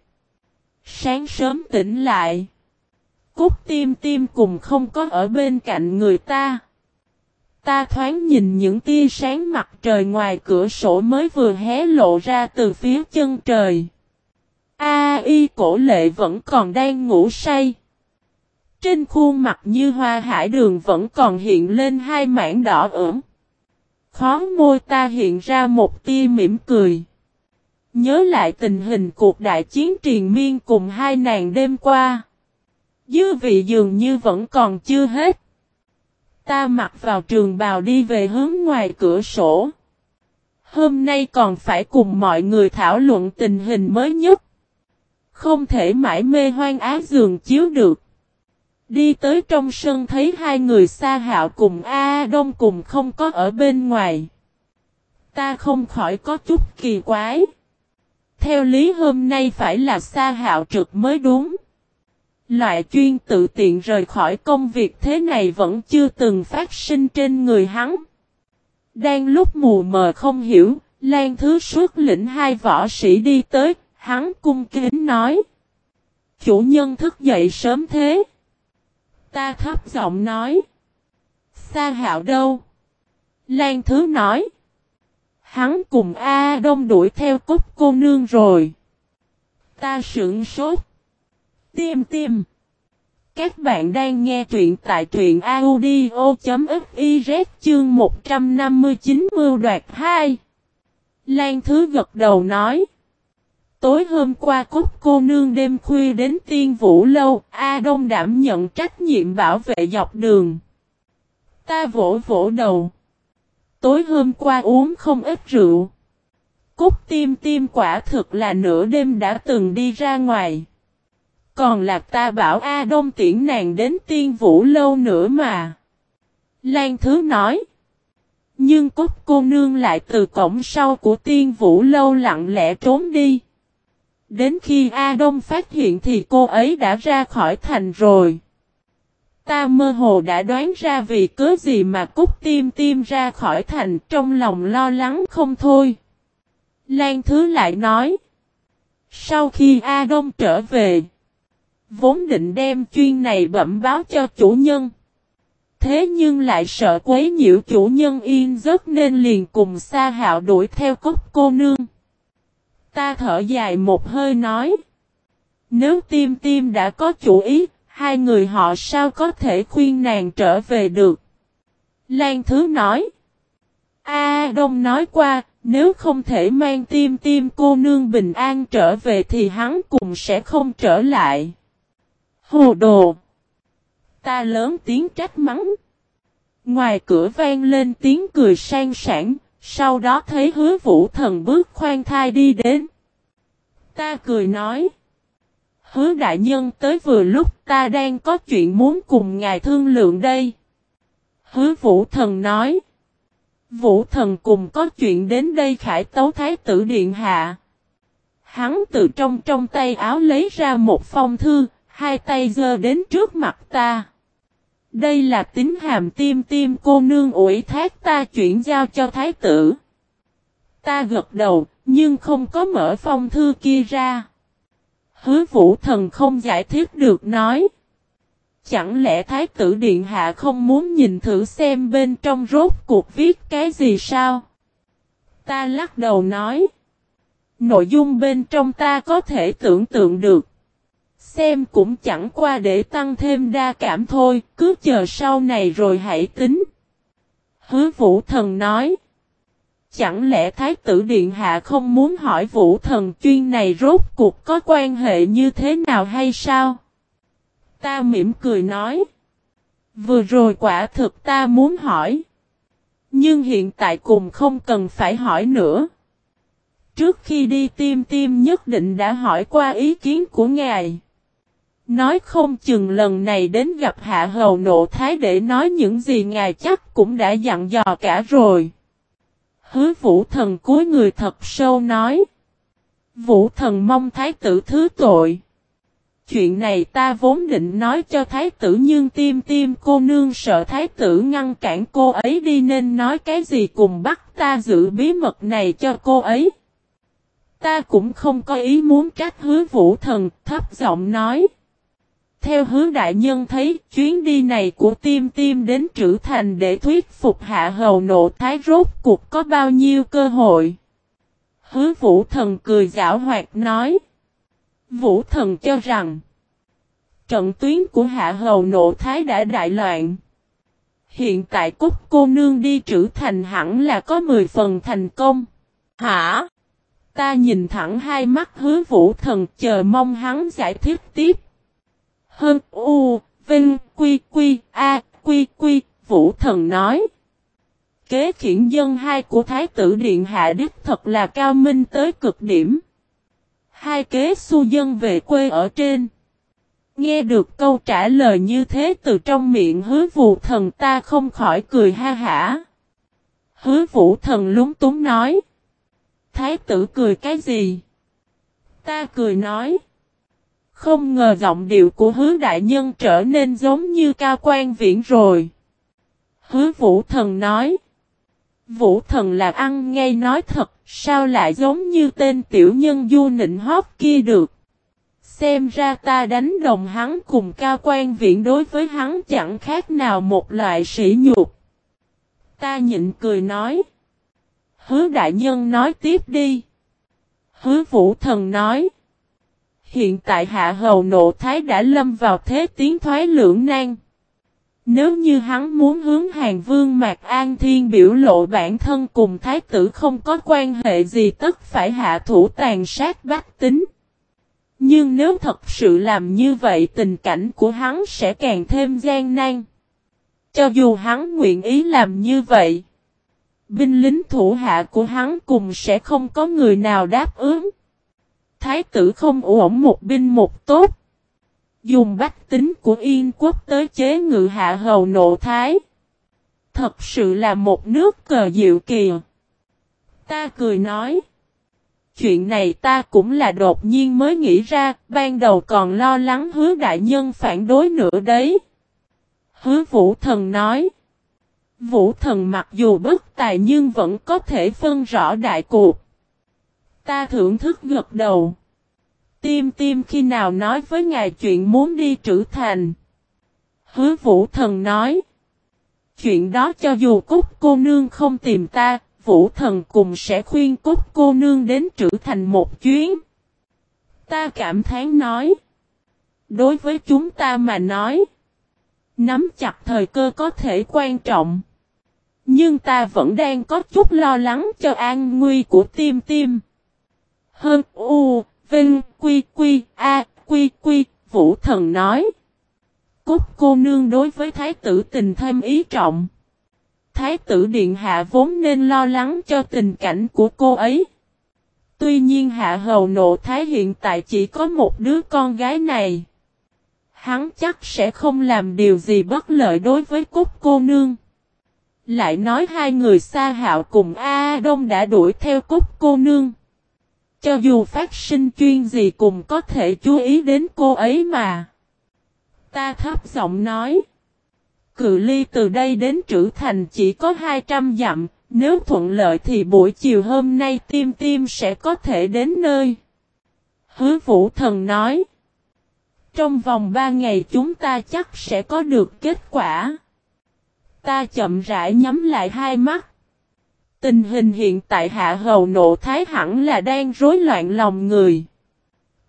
Sáng sớm tỉnh lại. Cúc tim tim cùng không có ở bên cạnh người ta. Ta thoáng nhìn những tia sáng mặt trời ngoài cửa sổ mới vừa hé lộ ra từ phía chân trời. A y cổ lệ vẫn còn đang ngủ say. Trên khuôn mặt như hoa hải đường vẫn còn hiện lên hai mảng đỏ ửng. Khó môi ta hiện ra một tia mỉm cười. Nhớ lại tình hình cuộc đại chiến triền miên cùng hai nàng đêm qua. Dư vị dường như vẫn còn chưa hết. Ta mặc vào trường bào đi về hướng ngoài cửa sổ. Hôm nay còn phải cùng mọi người thảo luận tình hình mới nhất. Không thể mãi mê hoang á giường chiếu được. Đi tới trong sân thấy hai người xa hạo cùng A Đông cùng không có ở bên ngoài. Ta không khỏi có chút kỳ quái. Theo lý hôm nay phải là xa hạo trực mới đúng. Loại chuyên tự tiện rời khỏi công việc thế này vẫn chưa từng phát sinh trên người hắn. Đang lúc mù mờ không hiểu, Lan Thứ suốt lĩnh hai võ sĩ đi tới, hắn cung kính nói. Chủ nhân thức dậy sớm thế. Ta thấp giọng nói. Sa hạo đâu? Lan Thứ nói. Hắn cùng A Đông đuổi theo cúc cô nương rồi. Ta sững sốt. Tim tim. Các bạn đang nghe truyện tại truyện audio.fiz chương 159 mưu đoạt 2. Lan Thứ gật đầu nói. Tối hôm qua Cúc cô nương đêm khuya đến tiên vũ lâu, A Đông đảm nhận trách nhiệm bảo vệ dọc đường. Ta vỗ vỗ đầu. Tối hôm qua uống không ít rượu. Cúc tim tim quả thực là nửa đêm đã từng đi ra ngoài. Còn là ta bảo A Đông tiễn nàng đến tiên vũ lâu nữa mà. Lan Thứ nói. Nhưng Cúc cô nương lại từ cổng sau của tiên vũ lâu lặng lẽ trốn đi. Đến khi A Đông phát hiện thì cô ấy đã ra khỏi thành rồi. Ta mơ hồ đã đoán ra vì cớ gì mà Cúc Tim Tim ra khỏi thành trong lòng lo lắng không thôi. Lan Thứ lại nói. Sau khi A Đông trở về. Vốn định đem chuyên này bẩm báo cho chủ nhân. Thế nhưng lại sợ quấy nhiễu chủ nhân yên giấc nên liền cùng Sa hạo đuổi theo cốc cô nương. Ta thở dài một hơi nói. Nếu tim tim đã có chủ ý, hai người họ sao có thể khuyên nàng trở về được? Lan Thứ nói. A Đông nói qua, nếu không thể mang tim tim cô nương bình an trở về thì hắn cùng sẽ không trở lại. Hồ đồ! Ta lớn tiếng trách mắng. Ngoài cửa vang lên tiếng cười sang sảng, sau đó thấy hứa vũ thần bước khoan thai đi đến. Ta cười nói. Hứa đại nhân tới vừa lúc ta đang có chuyện muốn cùng ngài thương lượng đây. Hứa vũ thần nói. Vũ thần cùng có chuyện đến đây khải tấu thái tử điện hạ. Hắn từ trong trong tay áo lấy ra một phong thư, hai tay giơ đến trước mặt ta. Đây là tính hàm tim tim cô nương ủi thác ta chuyển giao cho thái tử. Ta gật đầu, nhưng không có mở phong thư kia ra. Hứa vũ thần không giải thích được nói. Chẳng lẽ Thái tử Điện Hạ không muốn nhìn thử xem bên trong rốt cuộc viết cái gì sao? Ta lắc đầu nói. Nội dung bên trong ta có thể tưởng tượng được. Xem cũng chẳng qua để tăng thêm đa cảm thôi, cứ chờ sau này rồi hãy tính. Hứa vũ thần nói. Chẳng lẽ Thái tử Điện Hạ không muốn hỏi vũ thần chuyên này rốt cuộc có quan hệ như thế nào hay sao? Ta mỉm cười nói. Vừa rồi quả thực ta muốn hỏi. Nhưng hiện tại cùng không cần phải hỏi nữa. Trước khi đi tim tim nhất định đã hỏi qua ý kiến của ngài. Nói không chừng lần này đến gặp hạ hầu nộ thái để nói những gì ngài chắc cũng đã dặn dò cả rồi. Hứa vũ thần cúi người thật sâu nói. Vũ thần mong thái tử thứ tội. Chuyện này ta vốn định nói cho thái tử nhưng tim tim cô nương sợ thái tử ngăn cản cô ấy đi nên nói cái gì cùng bắt ta giữ bí mật này cho cô ấy. Ta cũng không có ý muốn trách hứa vũ thần thấp giọng nói. Theo hứa đại nhân thấy, chuyến đi này của tim tim đến trữ thành để thuyết phục hạ hầu nộ thái rốt cuộc có bao nhiêu cơ hội. Hứa vũ thần cười giảo hoạt nói. Vũ thần cho rằng. Trận tuyến của hạ hầu nộ thái đã đại loạn. Hiện tại cúc cô nương đi trữ thành hẳn là có 10 phần thành công. Hả? Ta nhìn thẳng hai mắt hứa vũ thần, chờ mong hắn giải thích tiếp. Hơn U, Vinh, Quy, Quy, A, Quy, Quy, Vũ Thần nói. Kế khiển dân hai của Thái tử Điện Hạ Đức thật là cao minh tới cực điểm. Hai kế su dân về quê ở trên. Nghe được câu trả lời như thế từ trong miệng hứa vũ thần ta không khỏi cười ha hả. Hứa vũ thần lúng túng nói. Thái tử cười cái gì? Ta cười nói. Không ngờ giọng điệu của hứa đại nhân trở nên giống như cao quan viễn rồi. Hứa vũ thần nói. Vũ thần là ăn ngay nói thật, sao lại giống như tên tiểu nhân du nịnh hóp kia được. Xem ra ta đánh đồng hắn cùng cao quan viễn đối với hắn chẳng khác nào một loại sỉ nhục. Ta nhịn cười nói. Hứa đại nhân nói tiếp đi. Hứa vũ thần nói. Hiện tại hạ hầu nộ thái đã lâm vào thế tiến thoái lưỡng nan. Nếu như hắn muốn hướng hàng vương Mạc An Thiên biểu lộ bản thân cùng thái tử không có quan hệ gì tất phải hạ thủ tàn sát bách tính. Nhưng nếu thật sự làm như vậy tình cảnh của hắn sẽ càng thêm gian nan. Cho dù hắn nguyện ý làm như vậy, binh lính thủ hạ của hắn cùng sẽ không có người nào đáp ứng. Thái tử không ổn một binh một tốt. Dùng bách tính của Yên quốc tới chế ngự hạ hầu nộ thái. Thật sự là một nước cờ diệu kìa. Ta cười nói. Chuyện này ta cũng là đột nhiên mới nghĩ ra, ban đầu còn lo lắng hứa đại nhân phản đối nữa đấy. Hứa vũ thần nói. Vũ thần mặc dù bất tài nhưng vẫn có thể phân rõ đại cuộc. Ta thưởng thức gật đầu. Tim tim khi nào nói với ngài chuyện muốn đi trữ thành. Hứa vũ thần nói. Chuyện đó cho dù cúc cô nương không tìm ta, vũ thần cùng sẽ khuyên cúc cô nương đến trữ thành một chuyến. Ta cảm thán nói. Đối với chúng ta mà nói. Nắm chặt thời cơ có thể quan trọng. Nhưng ta vẫn đang có chút lo lắng cho an nguy của tim tim. Hơn U, Vinh, Quy, Quy, A, Quy, Quy, Vũ Thần nói. Cúc cô nương đối với thái tử tình thêm ý trọng. Thái tử Điện Hạ vốn nên lo lắng cho tình cảnh của cô ấy. Tuy nhiên Hạ Hầu Nộ Thái hiện tại chỉ có một đứa con gái này. Hắn chắc sẽ không làm điều gì bất lợi đối với Cúc cô nương. Lại nói hai người xa hạo cùng A Đông đã đuổi theo Cúc cô nương. Cho dù phát sinh chuyên gì cũng có thể chú ý đến cô ấy mà. Ta thấp giọng nói. Cự ly từ đây đến trữ thành chỉ có 200 dặm, nếu thuận lợi thì buổi chiều hôm nay tim tim sẽ có thể đến nơi. Hứa vũ thần nói. Trong vòng 3 ngày chúng ta chắc sẽ có được kết quả. Ta chậm rãi nhắm lại hai mắt. Tình hình hiện tại hạ hầu nộ thái hẳn là đang rối loạn lòng người.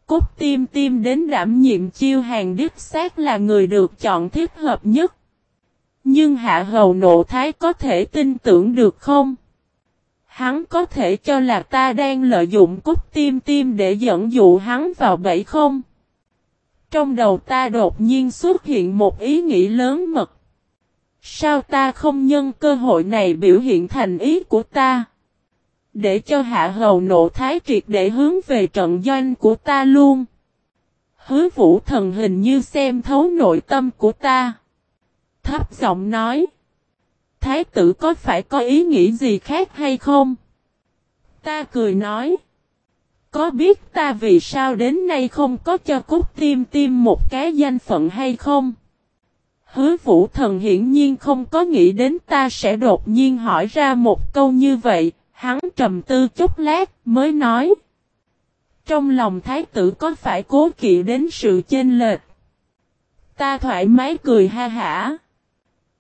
Cốt tim tim đến đảm nhiệm chiêu hàng đích xác là người được chọn thích hợp nhất. Nhưng hạ hầu nộ thái có thể tin tưởng được không? Hắn có thể cho là ta đang lợi dụng cốt tim tim để dẫn dụ hắn vào bẫy không? Trong đầu ta đột nhiên xuất hiện một ý nghĩ lớn mật. Sao ta không nhân cơ hội này biểu hiện thành ý của ta? Để cho hạ hầu nộ thái triệt để hướng về trận doanh của ta luôn. Hứa vũ thần hình như xem thấu nội tâm của ta. Thấp giọng nói. Thái tử có phải có ý nghĩ gì khác hay không? Ta cười nói. Có biết ta vì sao đến nay không có cho cúc tim tim một cái danh phận hay không? Hứa vũ thần hiển nhiên không có nghĩ đến ta sẽ đột nhiên hỏi ra một câu như vậy, hắn trầm tư chút lát mới nói. Trong lòng thái tử có phải cố kỵ đến sự chênh lệch? Ta thoải mái cười ha hả.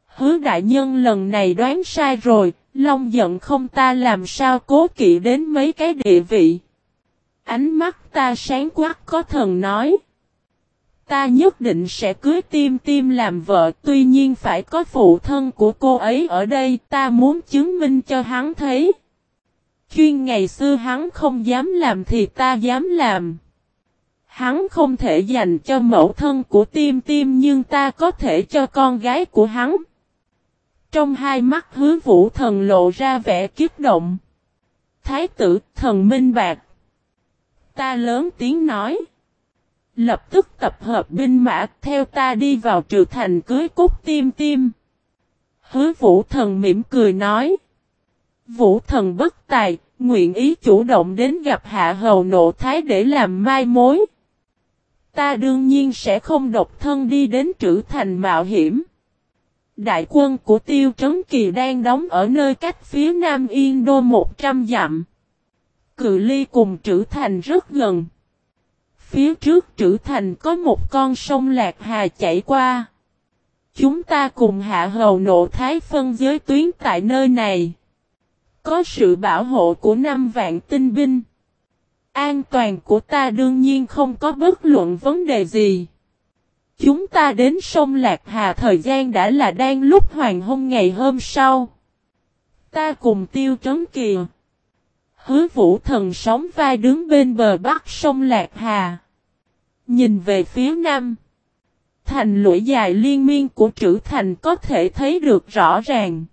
Hứa đại nhân lần này đoán sai rồi, Long giận không ta làm sao cố kỵ đến mấy cái địa vị. Ánh mắt ta sáng quắc có thần nói. Ta nhất định sẽ cưới tim tim làm vợ, tuy nhiên phải có phụ thân của cô ấy ở đây, ta muốn chứng minh cho hắn thấy. Chuyên ngày xưa hắn không dám làm thì ta dám làm. Hắn không thể dành cho mẫu thân của tim tim, nhưng ta có thể cho con gái của hắn. Trong hai mắt hứa vũ thần lộ ra vẻ kiếp động. Thái tử, thần minh bạc. Ta lớn tiếng nói. Lập tức tập hợp binh mã theo ta đi vào trừ thành cưới cúc tim tim. Hứa vũ thần mỉm cười nói. Vũ thần bất tài, nguyện ý chủ động đến gặp hạ hầu nộ thái để làm mai mối. Ta đương nhiên sẽ không độc thân đi đến trữ thành mạo hiểm. Đại quân của Tiêu Trấn Kỳ đang đóng ở nơi cách phía nam Yên Đô 100 dặm. Cự ly cùng trữ thành rất gần. Phía trước trữ thành có một con sông Lạc Hà chảy qua. Chúng ta cùng hạ hầu nộ thái phân giới tuyến tại nơi này. Có sự bảo hộ của năm vạn tinh binh. An toàn của ta đương nhiên không có bất luận vấn đề gì. Chúng ta đến sông Lạc Hà thời gian đã là đang lúc hoàng hôn ngày hôm sau. Ta cùng tiêu trấn kìa. Hứa vũ thần sóng vai đứng bên bờ bắc sông Lạc Hà. Nhìn về phía nam. Thành lũy dài liên miên của trữ thành có thể thấy được rõ ràng.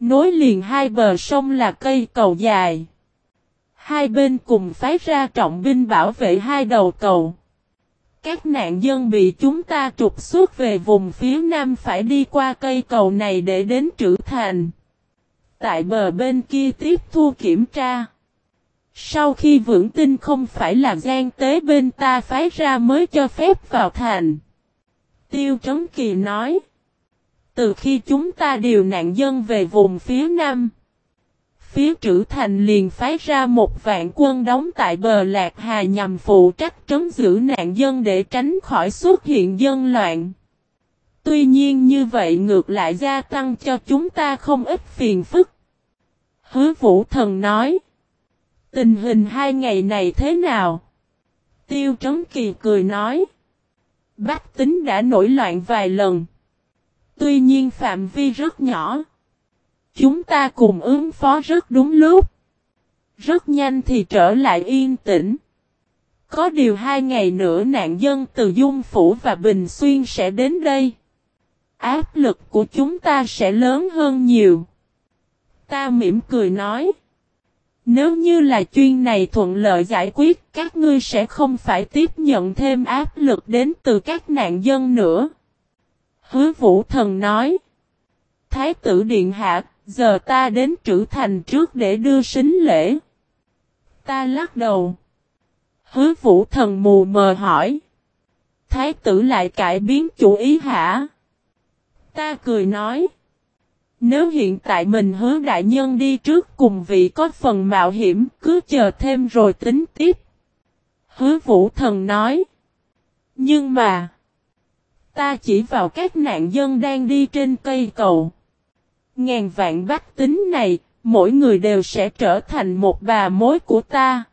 Nối liền hai bờ sông là cây cầu dài. Hai bên cùng phái ra trọng binh bảo vệ hai đầu cầu. Các nạn dân bị chúng ta trục xuất về vùng phía nam phải đi qua cây cầu này để đến trữ thành. Tại bờ bên kia tiếp thu kiểm tra. Sau khi vững tin không phải là gian tế bên ta phái ra mới cho phép vào thành. Tiêu Trấn Kỳ nói. Từ khi chúng ta điều nạn dân về vùng phía nam. Phía trữ thành liền phái ra một vạn quân đóng tại bờ Lạc Hà nhằm phụ trách trấn giữ nạn dân để tránh khỏi xuất hiện dân loạn. Tuy nhiên như vậy ngược lại gia tăng cho chúng ta không ít phiền phức. Hứa vũ thần nói. Tình hình hai ngày này thế nào? Tiêu Trấn Kỳ cười nói. Bách tính đã nổi loạn vài lần. Tuy nhiên phạm vi rất nhỏ. Chúng ta cùng ứng phó rất đúng lúc. Rất nhanh thì trở lại yên tĩnh. Có điều hai ngày nữa nạn dân từ Dung Phủ và Bình Xuyên sẽ đến đây. Áp lực của chúng ta sẽ lớn hơn nhiều. Ta mỉm cười nói. Nếu như là chuyên này thuận lợi giải quyết, các ngươi sẽ không phải tiếp nhận thêm áp lực đến từ các nạn dân nữa. Hứa Vũ Thần nói. Thái tử Điện Hạ, giờ ta đến trữ thành trước để đưa sính lễ. Ta lắc đầu. Hứa Vũ Thần mù mờ hỏi. Thái tử lại cải biến chủ ý hả? Ta cười nói. Nếu hiện tại mình hứa đại nhân đi trước cùng vị có phần mạo hiểm, cứ chờ thêm rồi tính tiếp. Hứa vũ thần nói. Nhưng mà, ta chỉ vào các nạn dân đang đi trên cây cầu. Ngàn vạn bách tính này, mỗi người đều sẽ trở thành một bà mối của ta.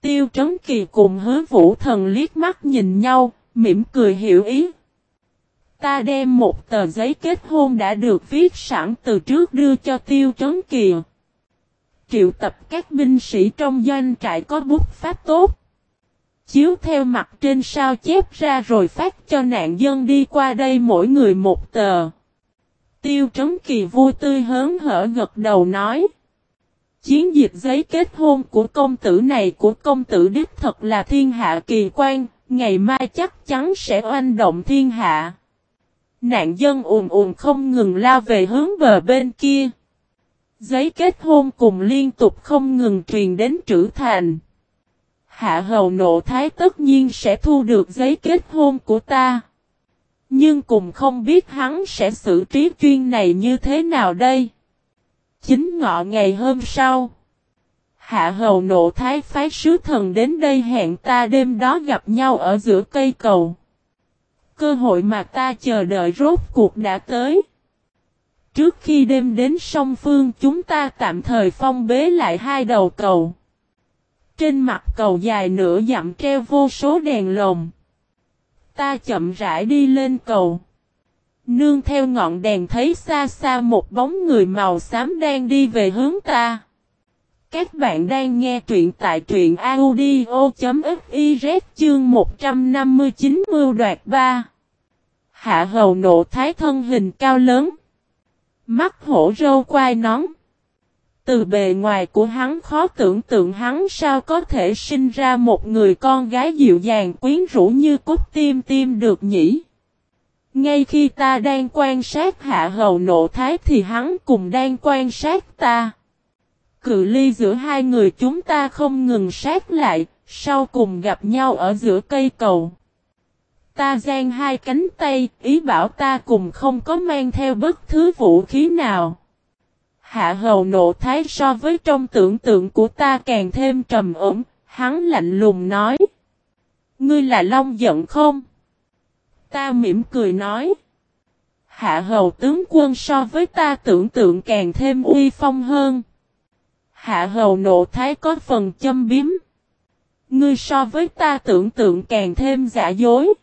Tiêu Trấn Kỳ cùng hứa vũ thần liếc mắt nhìn nhau, mỉm cười hiểu ý. Ta đem một tờ giấy kết hôn đã được viết sẵn từ trước đưa cho Tiêu Trấn kiều Triệu tập các binh sĩ trong doanh trại có bút pháp tốt. Chiếu theo mặt trên sao chép ra rồi phát cho nạn dân đi qua đây mỗi người một tờ. Tiêu Trấn Kỳ vui tươi hớn hở gật đầu nói. Chiến dịch giấy kết hôn của công tử này của công tử đích thật là thiên hạ kỳ quan, Ngày mai chắc chắn sẽ oanh động thiên hạ. Nạn dân ùn ùn không ngừng lao về hướng bờ bên kia. Giấy kết hôn cùng liên tục không ngừng truyền đến trữ thành. Hạ hầu nộ thái tất nhiên sẽ thu được giấy kết hôn của ta. Nhưng cùng không biết hắn sẽ xử trí chuyên này như thế nào đây. Chính ngọ ngày hôm sau. Hạ hầu nộ thái phái sứ thần đến đây hẹn ta đêm đó gặp nhau ở giữa cây cầu. Cơ hội mà ta chờ đợi rốt cuộc đã tới. Trước khi đêm đến song phương, chúng ta tạm thời phong bế lại hai đầu cầu. Trên mặt cầu dài nửa dặm treo vô số đèn lồng. Ta chậm rãi đi lên cầu. Nương theo ngọn đèn thấy xa xa một bóng người màu xám đang đi về hướng ta. Các bạn đang nghe truyện tại truyện audio.fiz chương 159 mưu đoạt 3. Hạ hầu nộ thái thân hình cao lớn. Mắt hổ râu quai nón. Từ bề ngoài của hắn khó tưởng tượng hắn sao có thể sinh ra một người con gái dịu dàng quyến rũ như cúc tim tim được nhỉ. Ngay khi ta đang quan sát hạ hầu nộ thái thì hắn cùng đang quan sát ta. Cự ly giữa hai người chúng ta không ngừng sát lại, sau cùng gặp nhau ở giữa cây cầu. Ta giang hai cánh tay, ý bảo ta cùng không có mang theo bất thứ vũ khí nào. Hạ hầu nộ thái so với trong tưởng tượng của ta càng thêm trầm ổn, hắn lạnh lùng nói. Ngươi là Long giận không? Ta mỉm cười nói. Hạ hầu tướng quân so với ta tưởng tượng càng thêm uy phong hơn. Hạ hầu nộ thái có phần châm biếm. Ngươi so với ta tưởng tượng càng thêm giả dối.